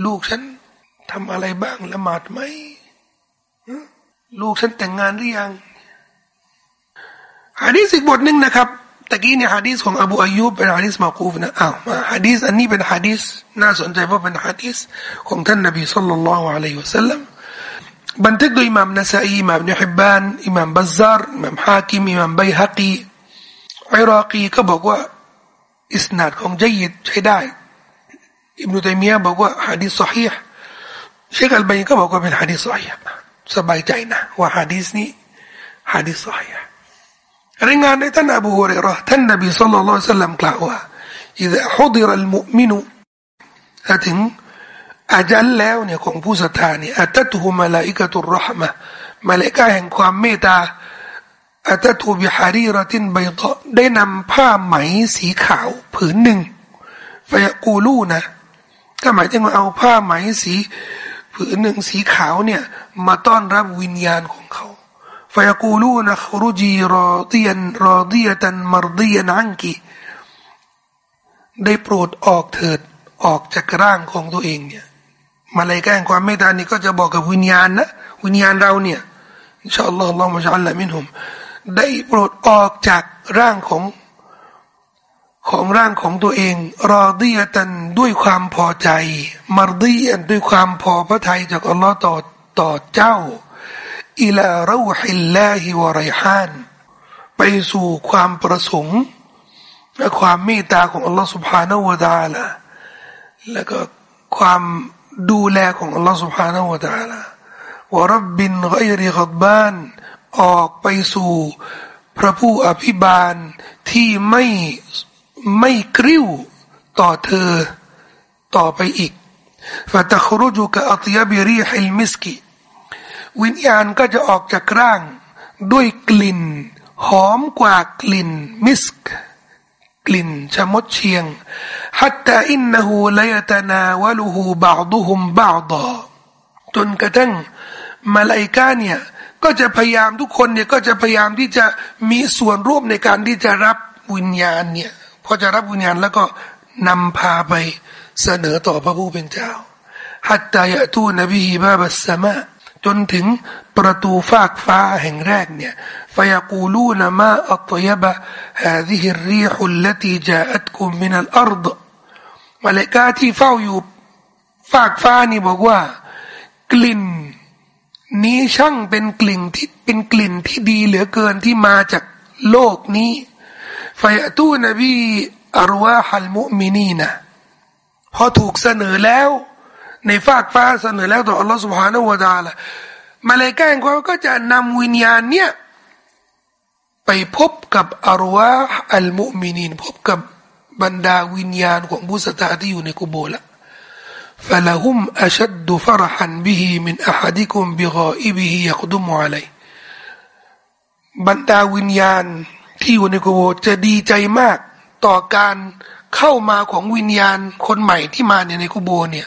ลูกฉัน ทำอะไรบ้างละหมาดไหมลูกฉันแต่งงานหรือยังฮะดีสิกบทหนึ่งนะครับตะกี้เนี่ยฮะดีสของอบูอายุบเป็นฮะดีสมาคูฟนะอ้าวมาฮะดีสอันนี้เป็นฮะดีสน่าสนใจเพราะเป็นฮะดีสของท่านนบีสุลต่านละอะลัยฮุสัลลัมบันทึกโดยอิหม่ามนาซาอีอิหม่ามนุฮิบานอิหม่ามบัซซาร์อิหม่ามฮากิมอิหม่ามไบฮะกีอิรากีก็บอกว่าอิสนาดของเจัยยิดใช้ได้อิบนุตัยมียะบอกว่าฮะดีสซอฮีห์ เชคอัลบัยก็บอกว่าเป็นฮะดีษ صحيح สบายใจนะว่าฮะดีษนี้ฮะดีษ صحيح รายงานในท่านอบูฮุเรย์ท่านนบีสุลต่านละสัลลัมกล่าวว่า إذا حضر المؤمن ถ้าถึงอาจารย์แล้วเนี่ยของผู้ศรัทธาเนี่ยอัตตุฮุมาลาอิกะตุรหมะมาเลกาแห่งความเมตตาอัตตุบิฮารีรตินใบตได้นำผ้าไหมสีขาวผืนหนึ่งฟยกูลูนะก็หมายถึงว่าเอาผ้าไหมสี ผืนหนึ่งสีขาวเนี่ย มาต้อนรับวิญญาณของเขาฟยกูลูนะครุจีรอดียนรอดียตันมารดียนอังกีได้โปรดออกเถิดออกจากร่างของตัวเองเนี่ยมาเลยแก้งความเมตตานี่ก็จะบอกกับวิญญาณนะวิญญาณเราเนี่ยอินชาอัลลอฮ์อัลลอฮ์มาชัลละมินหุมได้โปรดออกจากร่างของ ของร่างของตัวเองรอดียตันด้วยความพอใจ มารดีอันด้วยความพอพระทัยจากอัลลอฮ์ต่อต่อเจ้าอิลารูฮิลลาฮิวะไรฮานไปสู่ความประสงค์ และความเมตตาของอัลลอฮ์สุบฮานาวะาละแล้วก็ความดูแลของอัลลอฮ์سبحانه وتعالى ورب غير غضبان ออกไปสู่พระผู้อภิบาลที่ไม่ ไม่กริ้วต่อเธอต่อไปอีกفتخرج كأطيب ريح المسك วิญญาณก็จะออกจากร่างด้วยกลิ่น หอมกว่ากลิ่นมิสกกลิ่นชะมดเชียงฮัตตาอินนหูลยตนาวลูหูบาดุหุมบาดอจนกระทั่งมาลายกาเนี่ยก็จะพยายามทุกคนเนี่ยก็จะพยายามที่จะมีส่วนร่วมในการที่จะรับวิญญาณเนี่ย ก็จะรับวิญญาณแล้วก็นำพาไปเสนอต่อพระผู้เป็นเจ้าฮัตตายะตูนบีฮิบาบัสมาจนถึงประตูฟากฟ้าแห่งแรกเนี่ยฟยากูลูนมาอัตยบะฮาดิฮิรีฮุลลตีจาอัตคุมมินัลอัรดมาเลกาที่เฝ้าอยู่ฟากฟ้านี่บอกว่า กลิ่น นี้ช่างเป็นกลิ่นที่เป็นกลิ่นที่ดีเหลือเกินที่มาจากโลกนี้ ฟยตูนบีอารวาฮัลมุมินีนะพอถูกเสนอแล้ว ในฟากฟ้าเสนอแล้วต่ออัลลอฮฺสุบฮานาวะดาละมาเลกาของเขาก็จะนำวิญญาณเนี่ยไปพบกับอารวาอัลมุมินีนพบกับบรรดาวิญญาณของผู้ศรัทธาที่อยู่ในกุโบละ فلهم أشد فرحا به من أحدكم بغائبه يقدم عليه บรรดาวิญญาณ ที่อยู่ในกุโบจะดีใจมากต่อการเข้ามาของวิญญาณคนใหม่ที่มาเนี่ยในกุโบเนี่ย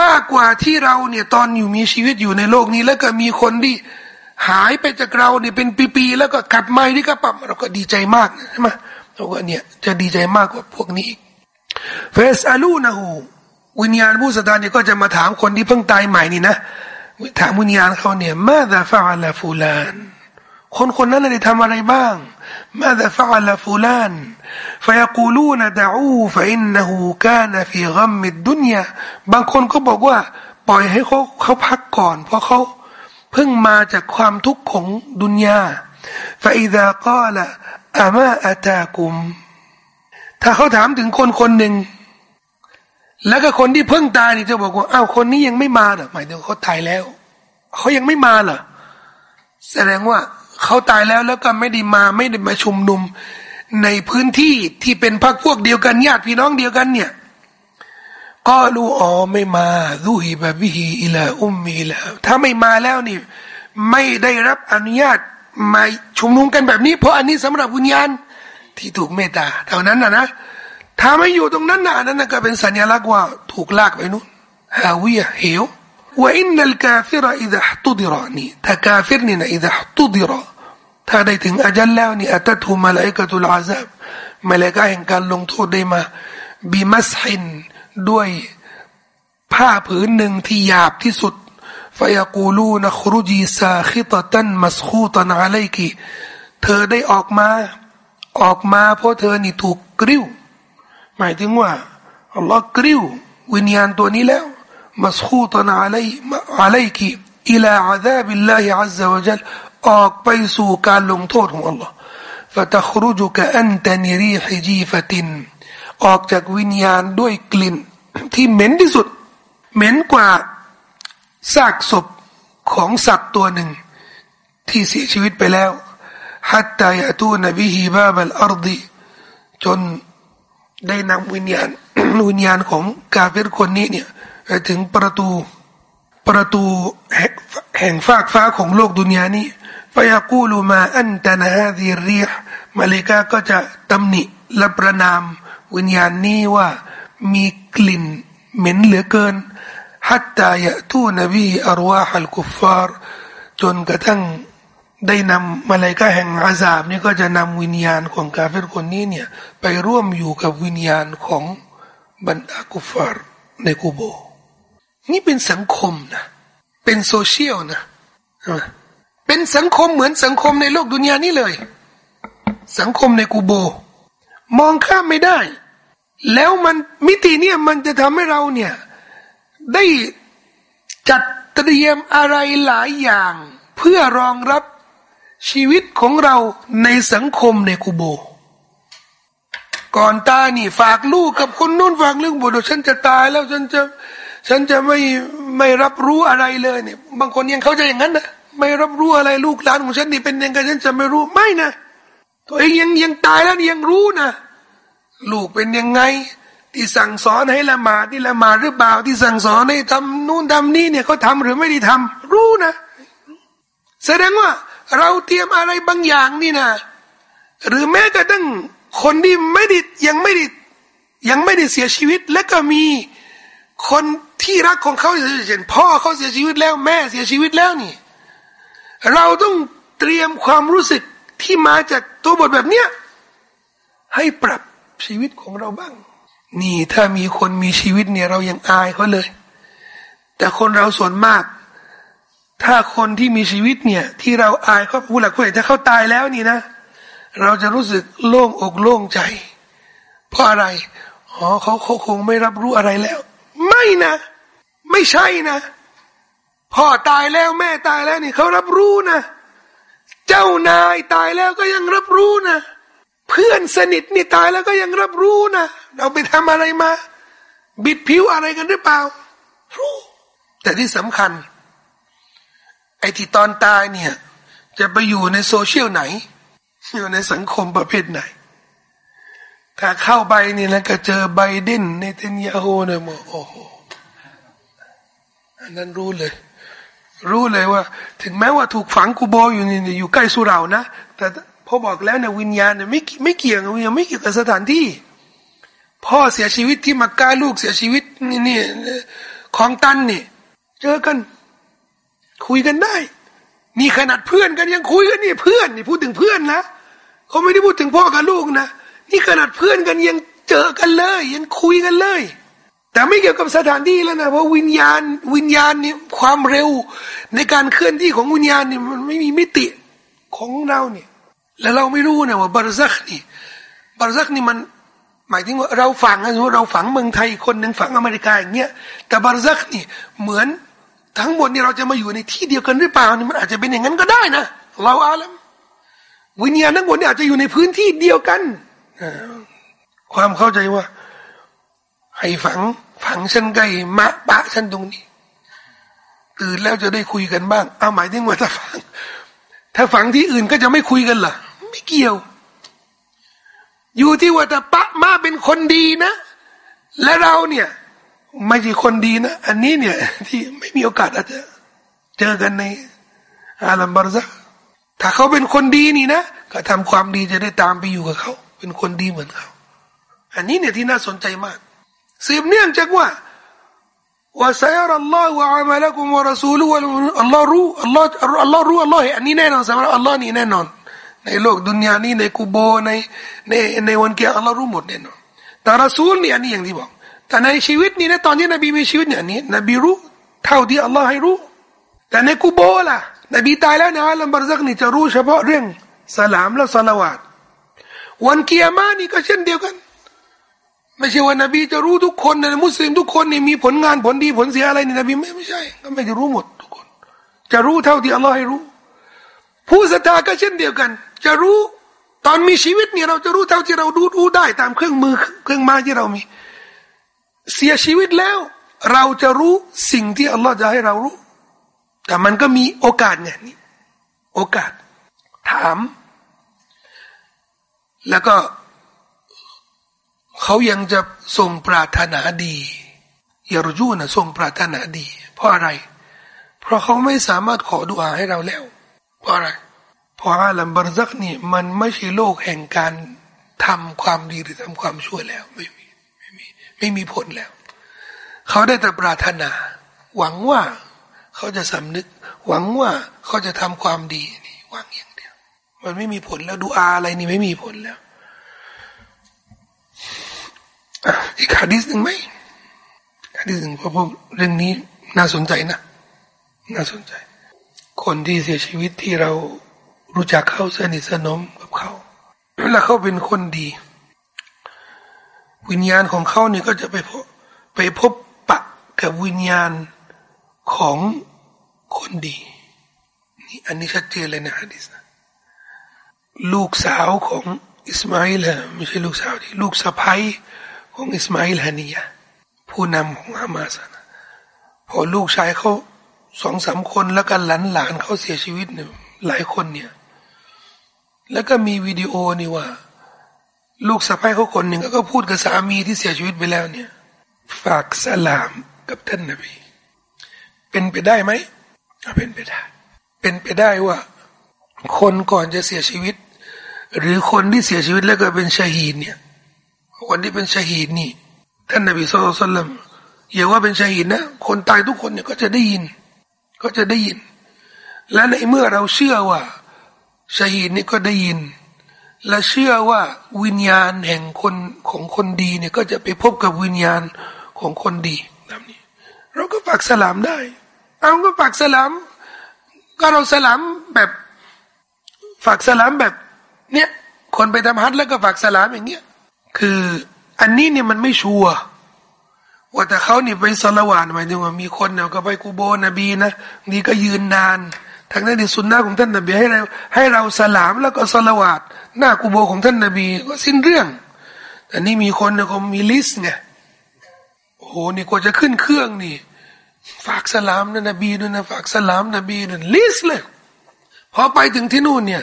มากกว่าที่เราเนี่ยตอนอยู่มีชีวิตอยู่ในโลกนี้ แล้วก็มีคนที่หายไปจากเราเนี่ยเป็นปีๆแล้วก็กลับมาที่กระปั๊มเราก็ดีใจมากใช่ไหมเราก็เนี่ยจะดีใจมากกว่าพวกนี้อีกเฟสอาลูนะฮูวิญญาณผู้ศรัทธาเนี่ยก็จะมาถามคนที่เพิ่งตายใหม่นี่นะถามวิญญาณเขาเนี่ยมาดาฟะอัลฟูลาน คนคนนั้นได้ทำอะไรบ้างมาดาฟะอัลฟูลาน فيقولون دعوه فإنه كان في غم الدنيا บางคนก็บอกว่า ปล่อยให้เขาเขาพักก่อน เพราะเขาเพิ่งมาจากความทุกข์ของดุนยา فإذا قال أما أتاكم ถ้าเขาถามถึงคนคนหนึ่งแล้วก็คนที่เพิ่งตายนี่จะบอกว่าอ้าวคนนี้ยังไม่มาเหรอหมายถึงเขาตายแล้วเขายังไม่มาเหรอแสดงว่า เขาตายแล้วแล้วก็ไม่ได้มาไม่ได้มาชุมนุม ในพื้นที่ที่เป็นพรรคพวกเดียวกันญาติพี่น้องเดียวกันเนี่ยก็รู้อ๋อไม่มาดูฮีบะบิฮีอิลาอุมมีแล้ว ถ้าไม่มาแล้วนี่ ไม่ได้รับอนุญาตมาชุมนุมกันแบบนี้ เพราะอันนี้สำหรับวิญญาณที่ถูกเมตตาเท่านั้นนะนะถ้าไม่อยู่ตรงนั้นนะนั่นก็เป็นสัญลักษณ์ว่าถูกลากไปนู้นهاوية เหว وإن الكافر إذا احتضر นี่ถ้ากาฟิรนี่นะإذا احتضر ถ้าได้ถึงอาจัลแล้วนี่أتته ملائكة العذاب มลาอิกะฮ์แห่งการลงโทษได้มาبمسح ด้วยผ้าผืนหนึ่งที่หยาบที่สุดفيقولون اخرجي ساخطة مسخوطا عليك เธอได้ออกมาออกมาเพราะเธอนี่ถูกกริ้ว หมายถึงว่าอัลลอฮ์กริ้ว วิญญาณตัวนี้แล้ว มัสคูตันอะไรอะไรกีอิลาอาซาบิลลาฮิอัลลอฮฺวะจัลออกไปสู่การลงโทษของอัลลอฮ์ فتخرجك أنت نريح جيفة ออกจากวิญญาณด้วยกลิ่นที่เหม็นที่สุด เหม็นกว่าซากศพของสัตว์ตัวหนึ่ง ที่เสียชีวิตไปแล้วฮัตตายะตูนบิฮิบาบัลอาร์ดีจนได้นำวิญญาณวิญญาณของกาเฟรคนนี้เนี่ยไป ถึงประตูประตูแห่งฟากฟ้าของโลกดุนยานี้ฟยากูลูมาอันตนาฮาดีเรียมาเลกาก็จะตำหนิและประนามวิญญาณนี้ว่ามีกลิ่นเหม็นเหลือเกินฮัตตายะตูนบีอารวาฮัลกุฟฟาร์จนกระทั่งได้นำมาเลกาแห่งอาซาบนี่ก็จะนำวิญญาณของกาเฟรคนนี้เนี่ยไปร่วมอยู่กับวิญญาณของบรรดากุฟาร์ในกูโบ นี่เป็นสังคมนะ เป็นโซเชียลนะ เป็นสังคมเหมือนสังคมในโลกดุนยานี้เลย สังคมในกูโบ มองข้ามไม่ได้ แล้วมันมิติเนี่ยมันจะทำให้เราเนี่ย ได้จัดเตรียมอะไรหลายอย่าง เพื่อรองรับชีวิตของเราในสังคมในกูโบ ก่อนตายนี่ ฝากลูกกับคนนู้นฝากเรื่องบุตรฉันจะตายแล้วฉันจะ ฉันจะไม่ไม่รับรู้อะไรเลยเนี่ย บางคนยังเขาจะอย่างนั้นนะไม่รับรู้อะไรลูกหลานของฉันนี่เป็นยังไงฉันจะไม่รู้ไม่นะตัวเองยังยังตายแล้วยังรู้นะลูกเป็นยังไง ที่สั่งสอนให้ละหมาดที่ละหมาดหรือเปล่าที่สั่งสอนให้ทำนู่นทำนี่เนี่ยเขาทาหรือไม่ได้ทำรู้นะ แสดงว่า เราเตรียมอะไรบางอย่างนี่นะหรือแม้กระทั่งคนที่ไม่ได้ยังไม่ได้ยังไม่ได้เสียชีวิต และก็มีคน ที่รักของเขาเช่นพ่อเขาเสียชีวิตแล้วแม่เสียชีวิตแล้วนี่ เราต้องเตรียมความรู้สึกที่มาจากตัวบทแบบเนี้ยให้ปรับชีวิตของเราบ้าง นี่ถ้ามีคนมีชีวิตเนี่ย เรายังอายเขาเลย แต่คนเราส่วนมาก ถ้าคนที่มีชีวิตเนี่ย ที่เราอายเขาผู้หลักผู้ใหญ่ถ้าเขาตายแล้วนี่นะ เราจะรู้สึกโล่งอกโล่งใจ เพราะอะไรอ๋อเขาเขาคงไม่รับรู้อะไรแล้ว นะ ไม่ใช่นะพ่อตายแล้วแม่ตายแล้วนี่เขารับรู้นะ เจ้านายตายแล้วก็ยังรับรู้นะ เพื่อนสนิทนี่ตายแล้วก็ยังรับรู้นะเราไปทำอะไรมา บิดผิวอะไรกันหรือเปล่า รู้ แต่ที่สำคัญ ไอ้ที่ตอนตายเนี่ย จะไปอยู่ในโซเชียลไหน อยู่ในสังคมประเภทไหน ถ้าเข้าไปนี่แล้วก็เจอไบเดนในเทนยาโฮเนี่ยโอ้โห อันนั้นรู้เลย รู้เลยว่า ถึงแม้ว่าถูกฝังกูโบอยู่นี่อยู่ใกล้สุรานะแต่พอบอกแล้วนะวิญญาณเนี่ยไม่ไม่เกี่ยววิญญาณไม่เกี่ยวกับสถานที่ พ่อเสียชีวิตที่มักกะลูกเสียชีวิตนี่นี่ของตันนี่เจอกัน คุยกันได้มีขนาดเพื่อนกันยังคุยกันนี่เพื่อนนี่พูดถึงเพื่อนนะเขาไม่ได้พูดถึงพ่อกับลูกนะนี่ขนาดเพื่อนกันยังเจอกันเลย ยังคุยกันเลย แต่ไม่เกี่ยวกับสถานที่แล้วนะเพราะวิญญาณวิญญาณนี่ความเร็วในการเคลื่อนที่ของวิญญาณนี่มันไม่มีมิติของเราเนี่ย แล้วเราไม่รู้นะว่าบารซักนี่บารซักนี่มันหมายถึงว่าเราฝังนะสมมติเราฝังเมืองไทยคนหนึ่งฝังอเมริกาอย่างเงี้ยแต่บารซักนี่เหมือนทั้งหมดนี่เราจะมาอยู่ในที่เดียวกันหรือเปล่านี่มันอาจจะเป็นอย่างนั้นก็ได้นะเราอาลัมวิญญาณทั้งหมดนี่อาจจะอยู่ในพื้นที่เดียวกันความเข้าใจว่าให้ฝัง ฝังฉันไกลมะปะฉันตรงนี้ ตื่นแล้วจะได้คุยกันบ้าง เอาหมายถึงว่าถ้าฝัง ถ้าฝังที่อื่นก็จะไม่คุยกันเหรอไม่เกี่ยว อยู่ที่ว่าแต่ปะมาเป็นคนดีนะ และเราเนี่ย ไม่ใช่คนดีนะ อันนี้เนี่ย ที่ไม่มีโอกาสอาจจะเจอกันในอาลัมบารซักถ้าเขาเป็นคนดีนี่นะก็ทำความดีจะได้ตามไปอยู่กับเขา เป็นคนดีเหมือนเขา อันนี้เนี่ยที่น่าสนใจมาก สืบเนื่องจากว่าว่าไซรอัลลอฮฺวะอามัลกุมวะรสูลุอัลลอฮ์รู้อัลลอฮ์อัลลอฮ์รู้อัลลอฮ์อันนี้แน่นอนสำหรับอัลลอฮ์นี่แน่นอน ในโลกดุนยานี้ในกูโบในในในวันเกียร์อัลลอฮ์รู้หมดแน่นอนแต่รสูลนี่อันนี้อย่างที่บอก แต่ในชีวิตนี้นะตอนที่นบีมีชีวิตเนี่ยนี้นบีรู้เท่าที่อัลลอฮ์ให้รู้ แต่ในกูโบล่ะนบีตายแล้วนะอัลลอฮ์บารซักนี่จะรู้เฉพาะเรื่องสลามและสลาวาตวันเกียร์มานี่ก็เช่นเดียวกัน ไม่ใช่ว่านบีจะรู้ทุกคนนะมุสลิมทุกคนนี่มีผลงานผลดีผลเสียอะไรนี่นบีไม่ไม่ใช่ ก็ไม่จะรู้หมดทุกคน จะรู้เท่าที่อัลลอฮ์ให้รู้ ผู้ศรัทธาก็เช่นเดียวกัน จะรู้ตอนมีชีวิตเนี่ยเราจะรู้เท่าที่เราดูรู้ได้ตามเครื่องมือเครื่องมาที่เรามี เสียชีวิตแล้ว เราจะรู้สิ่งที่อัลลอฮ์จะให้เรารู้ แต่มันก็มีโอกาสไงนี่โอกาส ถาม แล้วก็ เขายังจะทรงปรารถนาดียารจูนะทรงปรารถนาดี เพราะอะไร เพราะเขาไม่สามารถขอดุอาให้เราแล้ว เพราะอะไรเพราะอาลัมบารซักนี่มันไม่ใช่โลกแห่งการทำความดีหรือทำความชั่วแล้วไม่มีไม่มีไม่มีผลแล้ว เขาได้แต่ปรารถนา หวังว่าเขาจะสำนึก หวังว่าเขาจะทำความดีนี่หวังอย่างเดียว มันไม่มีผลแล้วดูอาอะไรนี่ไม่มีผลแล้ว อีกฮะดิษหนึ่งไหมฮะดิษหนึ่งเพราะเรื่องนี้น่าสนใจนะ น่าสนใจ คนที่เสียชีวิตที่เรารู้จักเขาสนิทสนมกับเขาแล้วเขาเป็นคนดี วิญญาณของเขาเนี่ยก็จะไปพบไปพบปะกับวิญญาณของคนดีนี่อันนี้ชัดเจนเลยนะฮะดิษนะลูกสาวของอิสมาอิลไม่ใช่ลูกสาวที่ลูกสะพ้ย ของอิสมาอิลฮานียะผู้นำของฮามาสนะพอลูกชายเขาสองสามคนแล้วก็หลานหลานเขาเสียชีวิตเนี่ยหลายคนเนี่ย แล้วก็มีวิดีโอนี่ว่า ลูกสะพ้ายเขาคนหนึ่งก็พูดกับสามีที่เสียชีวิตไปแล้วเนี่ย ฝากสลามกับท่านนบีเป็นไปได้ไหมเป็นไปได้ เป็นไปได้ว่า คนก่อนจะเสียชีวิต หรือคนที่เสียชีวิตแล้วก็เป็นชาฮีนเนี่ย วันที่เป็นชาฮีดนี่ท่านนบีสุลต่านอย่าว่าเป็นชาฮีดนะ คนตายทุกคนเนี่ยก็จะได้ยิน ก็จะได้ยิน และในเมื่อเราเชื่อว่าชาฮีดนี่ก็ได้ยิน และเชื่อว่าวิญญาณแห่งคนของคนดีเนี่ยก็จะไปพบกับวิญญาณของคนดีแบบนี้ เราก็ฝากสลามได้ เอาก็ฝากสลาม ก็เราสลามแบบฝากสลามแบบ เนี้ยคนไปทำฮัทแล้วก็ฝากสลามอย่างเงี้ย คืออันนี้เนี่ยมันไม่ชัวร์ว่าแต่เขานี่ไปสละวานหมายถึงว่ามีคนเนี่ยก็ไปกูโบนบีนะนี่ก็ยืนนานทางนั้นในสุนนะของท่านนบีให้เราให้เราสลามแล้วก็สละวาดหน้ากูโบของท่านนบีก็สิ้นเรื่อง แต่นี่มีคนเนี่ยเขามีลิสต์ไงโอ้โหนี่กว่าจะขึ้นเครื่องนี่ ฝากสลามนะนบีด้วยนะฝากสลามนบีนั่น list เลยพอไปถึงที่นู่นเนี่ย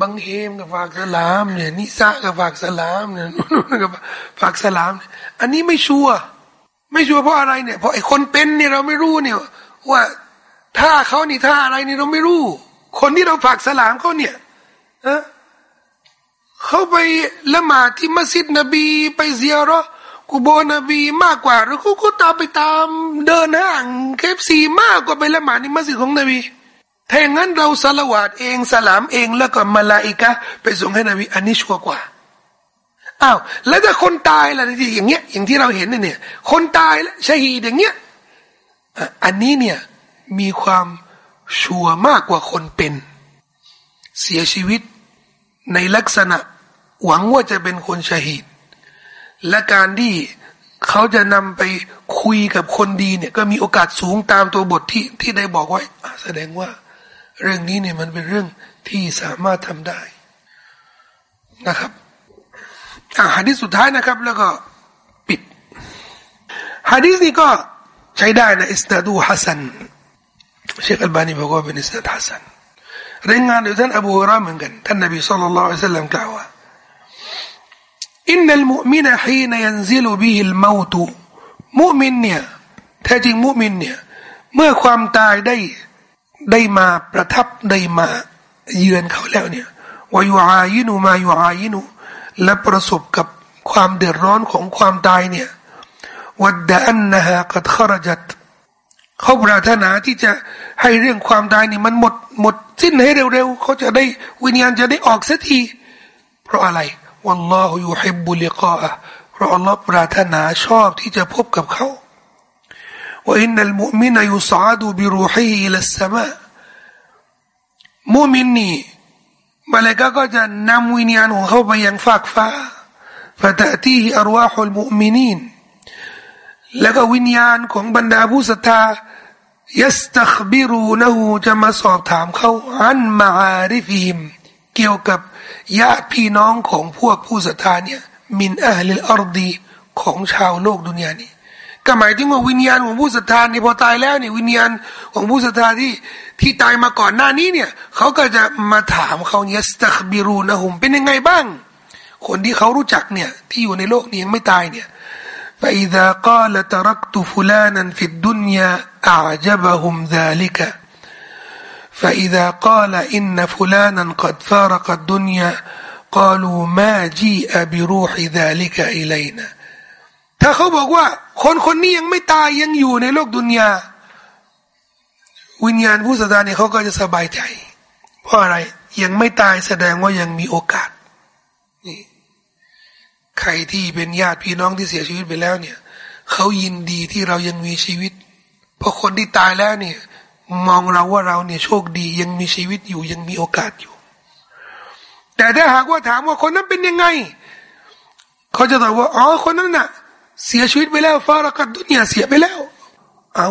บังเฮมกับฝากสลามเนี่ยนิซากับฝากสลามเนี่ยนู่นกับฝากสลาม อันนี้ไม่ชัวร์ไม่ชัวร์เพราะอะไรเนี่ยเพราะไอ้คนเป็นเนี่ยเราไม่รู้เนี่ยว่าถ้าเขานี่ท่าอะไรนี่เราไม่รู้ คนที่เราฝากสลามเขาเนี่ยเขาไปละหมาดที่มัสยิดนบี ไปเซียรอกูโบนบีมากกว่าหรือเขาก็ตามไปตามเดินห้างเคฟซีมากกว่าไปละหมาดในมัสยิดของนบี ถ้าอย่างนั้นเราสละวาตเองสลามเองแล้วก็มาลาอิกะไปส่งให้นบีอันนี้ชัวร์กว่าอ้าวแล้วถ้าคนตายล่ะที่อย่างเงี้ยอย่างที่เราเห็นเนี่ย คนตายแล้วชฮีดอย่างเงี้ยอันนี้เนี่ยมีความชัวร์มากกว่าคนเป็น เสียชีวิตในลักษณะหวังว่าจะเป็นคนชฮีดและการที่เขาจะนำไปคุยกับคนดีเนี่ย ก็มีโอกาสสูงตามตัวบทที่ที่ได้บอกไว้แสดงว่า เรื่องนี้เนี่ยมันเป็นเรื่องที่สามารถทำได้นะครับอ่าฮะดิษสุดท้ายนะครับ แล้วก็ปิดฮะดิษนี้ก็ใช้ได้นะอิสนาดูฮัสันเชคอัลบานีบอกว่าเป็นอิสนาดฮัสันรายงานโดยท่านอบูฮุราเหมือนกันท่านนบีสุลต่านละอัลลอฮฺกล่าวว่าอินนัลมุมินะฮีนยันซิลุบิฮิลมาตุมุมินเนี่ยแท้จริงมุมินเนี่ยเมื่อความตายได้ ได้มาประทับได้มาเยือนเขาแล้วเนี่ยวายุอายินุมายุอายินุและประสบกับความเดือดร้อนของความตายเนี่ยวัดดอันนะฮะกัดขรจัดเขาปรารถนาที่จะให้เรื่องความตายนี่มันหมดหมดสิ้นให้เร็วๆเขาจะได้วิญญาณจะได้ออกสักทีเพราะอะไรวัลลอฮฺยูฮิบบุลิกาะเพราะอัลลอฮ์ปรารถนาชอบที่จะพบกับเขา ว่าอินนัลมุมินยุสาดูบิรูฮีอิลัสสมามุมินนี่มาเลกาก็จะนำวิญญาณของเขาไปยังฟากฟ้าฟะตะตีฮิอรวาฮุลมุมินีนแล้วก็วิญญาณของบรรดาผู้ศรัทธายัสตัคบิรูนหูจะมาสอบถามเขาอันมาอาริฟิมเกี่ยวกับญาติพี่น้องของพวกผู้ศรัทธาเนี่ยมินอัลลอารดีของชาวโลกดุนยานี้ ก็หมายถึงว่าวิญญาณของผู้ศรัทธานี่พอตายแล้วนี่วิญญาณของผู้ศรัทธาที่ที่ตายมาก่อนหน้านี้เนี่ยเขาก็จะมาถามเขาเนี่ยสตัคบิรูนะฮุมเป็นยังไงบ้าง คนที่เขารู้จักเนี่ยที่อยู่ในโลกนี้ยังไม่ตายเนี่ย فإذا قال تركت فلانا في الدنيا أعجبهم ذلك فإذا قال إن فلانا قد فارق الدنيا قالوا ما جيء بروح ذلك إلينا ถ้าเขาบอกว่า คนคนนี้ยังไม่ตายยังอยู่ในโลกดุนยาวิญญาณผู้ศรัทธาเนี่ยเขาก็จะสบายใจ เพราะอะไรยังไม่ตายแสดงว่ายังมีโอกาสนี่ใครที่เป็นญาติพี่น้องที่เสียชีวิตไปแล้วเนี่ยเขายินดีที่เรายังมีชีวิต เพราะคนที่ตายแล้วเนี่ย มองเราว่าเราเนี่ยโชคดียังมีชีวิตอยู่ยังมีโอกาสอยู่ แต่ถ้าหากว่าถามว่าคนนั้นเป็นยังไง เขาจะตอบว่าอ๋อคนนั้นน่ะ เสียชีวิตไปแล้วฟาระกัดดุนยาเสียไปแล้ว เอา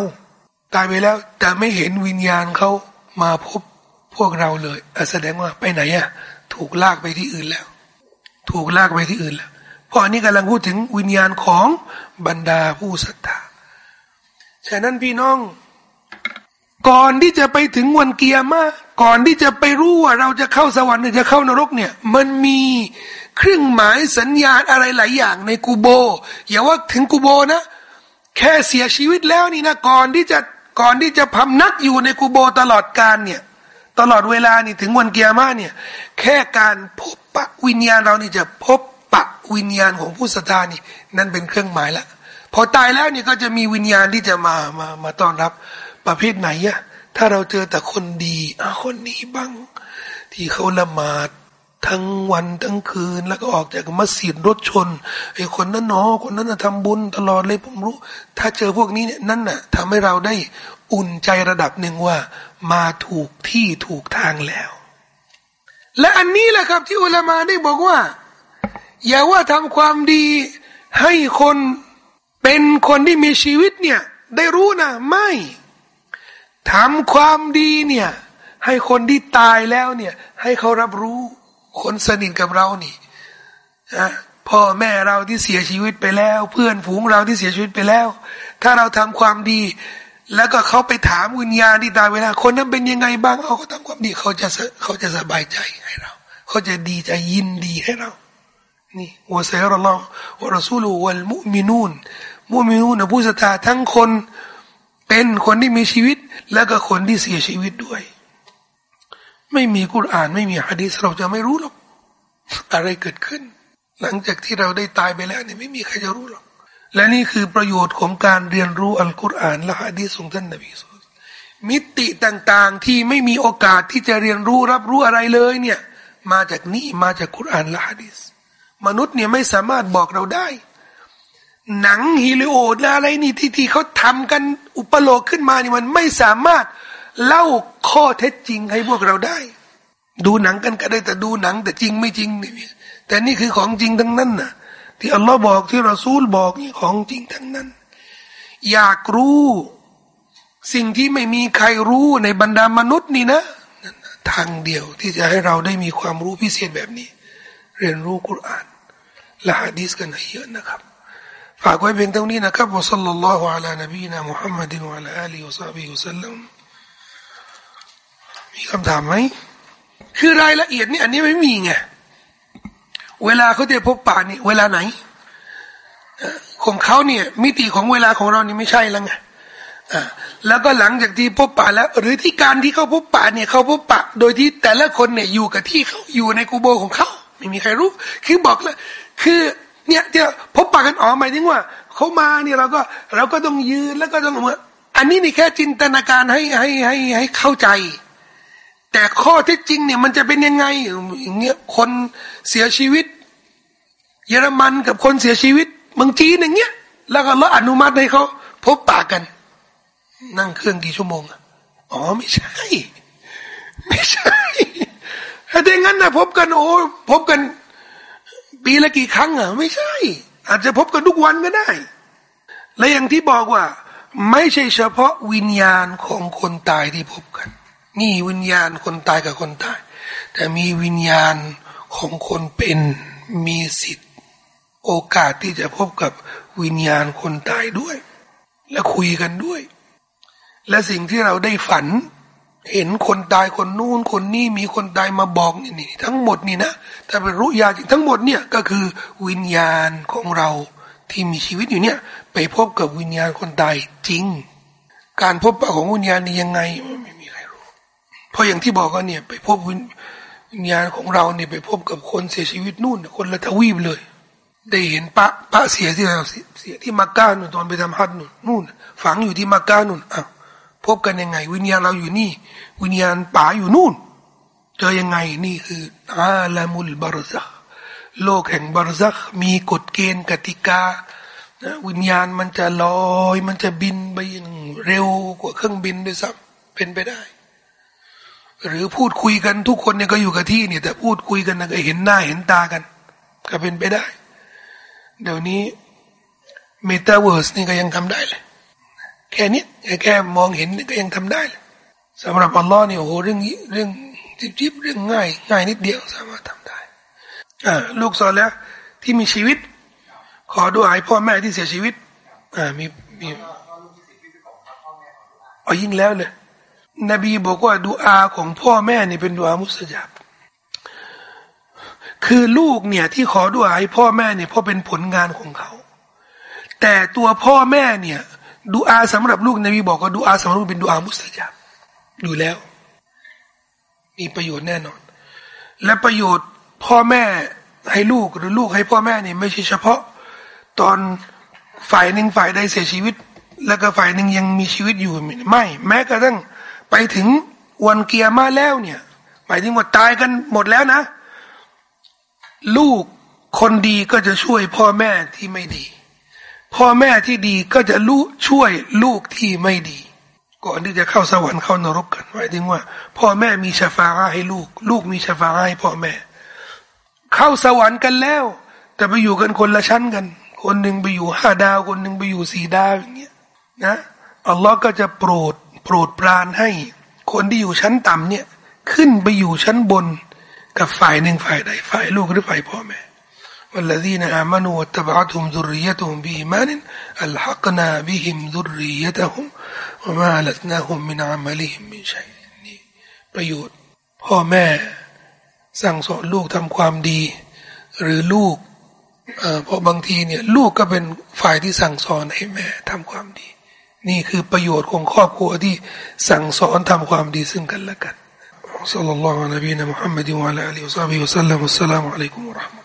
ตายไปแล้วแต่ไม่เห็นวิญญาณเขามาพบพวกเราเลยแสดงว่าไปไหนอะถูกลากไปที่อื่นแล้ว ถูกลากไปที่อื่นแล้วเพราะอันนี้กำลังพูดถึงวิญญาณของบรรดาผู้ศรัทธาฉะนั้นพี่น้อง ก่อนที่จะไปถึงวันเกียร์มาก่อนที่จะไปรู้ว่าเราจะเข้าสวรรค์หรือจะเข้านรกเนี่ย มันมี เครื่องหมายสัญญาณอะไรหลายอย่างในกูโบ อย่าว่าถึงกูโบนะ แค่เสียชีวิตแล้วนี่นะก่อนที่จะก่อนที่จะพำนักอยู่ในกูโบตลอดการเนี่ยตลอดเวลานี่ถึงวันเกียร์มาเนี่ยแค่การพบปะวิญญาณเรานี่จะพบปะวิญญาณของผู้ศรัทธานี่ นั่นเป็นเครื่องหมายละพอตายแล้วนี่ก็จะมีวิญญาณที่จะมามามาต้อนรับประเภทไหนอะถ้าเราเจอแต่คนดีอะคนนี้บ้าง ที่เขาละหมาด ทั้งวันทั้งคืน แล้วก็ออกจากมัสยิดรถชนไอ้คนนั้นหนอคนนั้นทำบุญตลอดเลยผมรู้ ถ้าเจอพวกนี้เนี่ยนั่นน่ะทำให้เราได้อุ่นใจระดับหนึ่งว่า มาถูกที่ถูกทางแล้ว และอันนี้แหละครับ ที่อุลามาได้บอกว่า อย่าว่าทำความดีให้คนเป็นคนที่มีชีวิตเนี่ย ได้รู้นะไม่ทำความดีเนี่ย ให้คนที่ตายแล้วเนี่ย ให้เขารับรู้ คนสนิทกับเรานี่นะพ่อแม่เราที่เสียชีวิตไปแล้ว เพื่อนฝูงเราที่เสียชีวิตไปแล้ว ถ้าเราทำความดี แล้วก็เขาไปถามวิญญาณที่ตายไปแล้วคนนั้นเป็นยังไงบ้างเขาทำความดีเขาจะเขาจะสบายใจให้เรา เขาจะดีใจยินดีให้เรานี่วะซัยรัลลอฮ์วะรอซูลูวัลมุมินูนมุมินูนผู้ศรัทธาทั้งคนเป็นคนที่มีชีวิต แล้วก็คนที่เสียชีวิตด้วย ไม่มีกุรอานไม่มีฮะดีษเราจะไม่รู้หรอกอะไรเกิดขึ้น หลังจากที่เราได้ตายไปแล้วเนี่ยไม่มีใครจะรู้หรอก และนี่คือประโยชน์ของการเรียนรู้อัลกุรอาน และฮะดีษของท่านนบีสุลมิติต่างๆที่ไม่มีโอกาสที่จะเรียนรู้รับรู้อะไรเลยเนี่ย มาจากนี่มาจากกุรอานและฮะดีษมนุษย์เนี่ยไม่สามารถบอกเราได้ หนังฮิลิโอดอะไรนี่ที่ที่เขาทำกันอุปโลกขึ้นมานี่มันไม่สามารถ เล่าข้อเท็จจริงให้พวกเราได้ ดูหนังกันก็ได้แต่ดูหนัง แต่จริงไม่จริงเนี่ยแต่นี่คือของจริงทั้งนั้นน่ะ ที่อัลลอฮ์บอกที่เราซูลบอกนี่ของจริงทั้งนั้น อยากรู้ สิ่งที่ไม่มีใครรู้ในบรรดามนุษย์นี่นะทางเดียวที่จะให้เราได้มีความรู้พิเศษแบบนี้ เรียนรู้กุรอานและฮะดีสกันเยอะนะครับ ฝากไว้เพียงเท่านี้นะครับวะสัลลัลลอฮุอะลานบีนะมุฮัมมัดวะลาอัลีวะซาบิวะสัลลัม มีคำถามไหมคือรายละเอียดนี่อันนี้ไม่มีไงเวลาเขาจะพบป่านี่เวลาไหนของเขาเนี่ย มิติของเวลาของเรานี่ไม่ใช่แล้วไงแล้วก็หลังจากที่พบป่าแล้ว หรือที่การที่เขาพบป่าเนี่ยเขาพบป่าโดยที่แต่ละคนเนี่ยอยู่กับที่เขาอยู่ในกูโบของเขาไม่มีใครรู้ คือบอกแล้วคือเนี่ยจะพบปะกันอ๋อหมายถึงว่าเขามาเนี่ยเราก็เราก็ต้องยืนแล้วก็ต้องมือันนี้นี่แค่จินตนาการให้ให้ให้ให้เข้าใจ แต่ข้อเท็จจริงเนี่ยมันจะเป็นยังไงอย่างเงี้ยคนเสียชีวิต เยอรมันกับคนเสียชีวิตเมืองจีนอย่างเงี้ย แล้วก็เราอนุมัติให้เขาพบปะกัน นั่งเครื่องกี่ชั่วโมงอ๋อไม่ใช่ ไม่ใช่ถ้าอย่างนั้นนะพบกันโอ้พบกันปีละกี่ครั้งอะ ไม่ใช่ อาจจะพบกันทุกวันก็ได้ และอย่างที่บอกว่า ไม่ใช่เฉพาะวิญญาณของคนตายที่พบกัน นี่วิญญาณคนตายกับคนตาย แต่มีวิญญาณของคนเป็นมีสิทธิ์ โอกาสที่จะพบกับวิญญาณคนตายด้วย และคุยกันด้วย และสิ่งที่เราได้ฝัน เห็นคนตายคนนู้นคนนี้มีคนตายมาบอกนี่นี่ทั้งหมดนี่นะถ้าเป็นรู้ยาจริงทั้งหมดเนี่ยก็คือวิญญาณของเราที่มีชีวิตอยู่เนี่ย ไปพบกับวิญญาณคนตายจริง การพบปะของวิญญาณนี่ยังไง ราะอย่างที่บอกกันเนี่ย ไปพบวิญญาณของเราเนี่ยไปพบกับคนเสียชีวิตนู่น คนละทวีปเลย ได้เห็นปะปะเสียที่เราเสียที่มักกะนู่นตอนไปทำฮัจญ์นู่นนู่น ฝังอยู่ที่มักกะนู่นอ้าวพบกันยังไง วิญญาณเราอยู่นี่ วิญญาณป่าอยู่นู่น เจอยังไงนี่คืออาลามุลบารซักโลกแห่งบารซักมีกฎเกณฑ์กติกานะวิญญาณมันจะลอย มันจะบินไปอย่างเร็วกว่าเครื่องบินด้วยซ้ำเป็นไปได้ หรือพูดคุยกันทุกคนเนี่ยก็อยู่กับที่เนี่ยแต่พูดคุยกันนะก็เห็นหน้าเห็นตากัน ก็เป็นไปได้ เดี๋ยวนี้เมตาเวิร์สนี่ก็ยังทำได้เลย แค่นี้แค่มองเห็นก็ยังทำได้เลยสำหรับอัลลอฮ์เนี่ยโอ้โหเรื่องเรื่องจิบๆเรื่องง่าย ง่ายนิดเดียวสามารถทำได้อ่าลูกสอนแล้วที่มีชีวิต ขอดูให้พ่อแม่ที่เสียชีวิตอ่ามีมีอ๋อยิ่งแล้วเลย นบีบอกว่าดูอาของพ่อแม่นี่เป็นดูอามุสจับคือลูกเนี่ยที่ขอดูอาให้พ่อแม่เนี่ยเพราะเป็นผลงานของเขา แต่ตัวพ่อแม่เนี่ยดูอาสำหรับลูกนบีบอกว่าดูอาสำหรับลูกเป็นดูอามุสจับอยู่แล้ว มีประโยชน์แน่นอน และประโยชน์พ่อแม่ให้ลูกหรือลูกให้พ่อแม่เนี่ยไม่ใช่เฉพาะ ตอนฝ่ายหนึ่งฝ่ายใดเสียชีวิต แล้วก็ฝ่ายหนึ่งยังมีชีวิตอยู่ไม่ แม้กระทั่ง ไปถึงวันเกียร์มาแล้วเนี่ย หมายถึงว่าตายกันหมดแล้วนะ ลูกคนดีก็จะช่วยพ่อแม่ที่ไม่ดี พ่อแม่ที่ดีก็จะลูช่วยลูกที่ไม่ดี ก่อนที่จะเข้าสวรรค์เข้านรกกันหมายถึงว่า พ่อแม่มีชาฟาให้ลูก ลูกมีชาฟาให้พ่อแม่ เข้าสวรรค์กันแล้ว แต่ไปอยู่กันคนละชั้นกัน คนหนึ่งไปอยู่ห้าดาว คนหนึ่งไปอยู่สี่ดาวอย่างเงี้ยนะอัลลอฮ์ก็จะโปรด โปรดปรานให้ คนที่อยู่ชั้นต่ำเนี่ยขึ้นไปอยู่ชั้นบนกับฝ่ายหนึ่งฝ่ายใดฝ่ายลูกหรือฝ่ายพ่อแม่ والذين آمنوا واتبعتهم ذريتهم بإيمان ألحقنا بهم ذريتهم وما ألتناهم من عملهم من شيء นี่ประโยชน์พ่อแม่สั่งสอนลูกทำความดี หรือลูกเพราะบางทีเนี่ยลูกก็เป็นฝ่ายที่สั่งสอนให้แม่ทำความดี นี่คือประโยชน์ของครอบครัวที่สั่งสอนทำความดีซึ่งกันและกัน صلى الله على نبينا محمد وعلى آله وصحبه وسلم والسلام عليكم ورحمة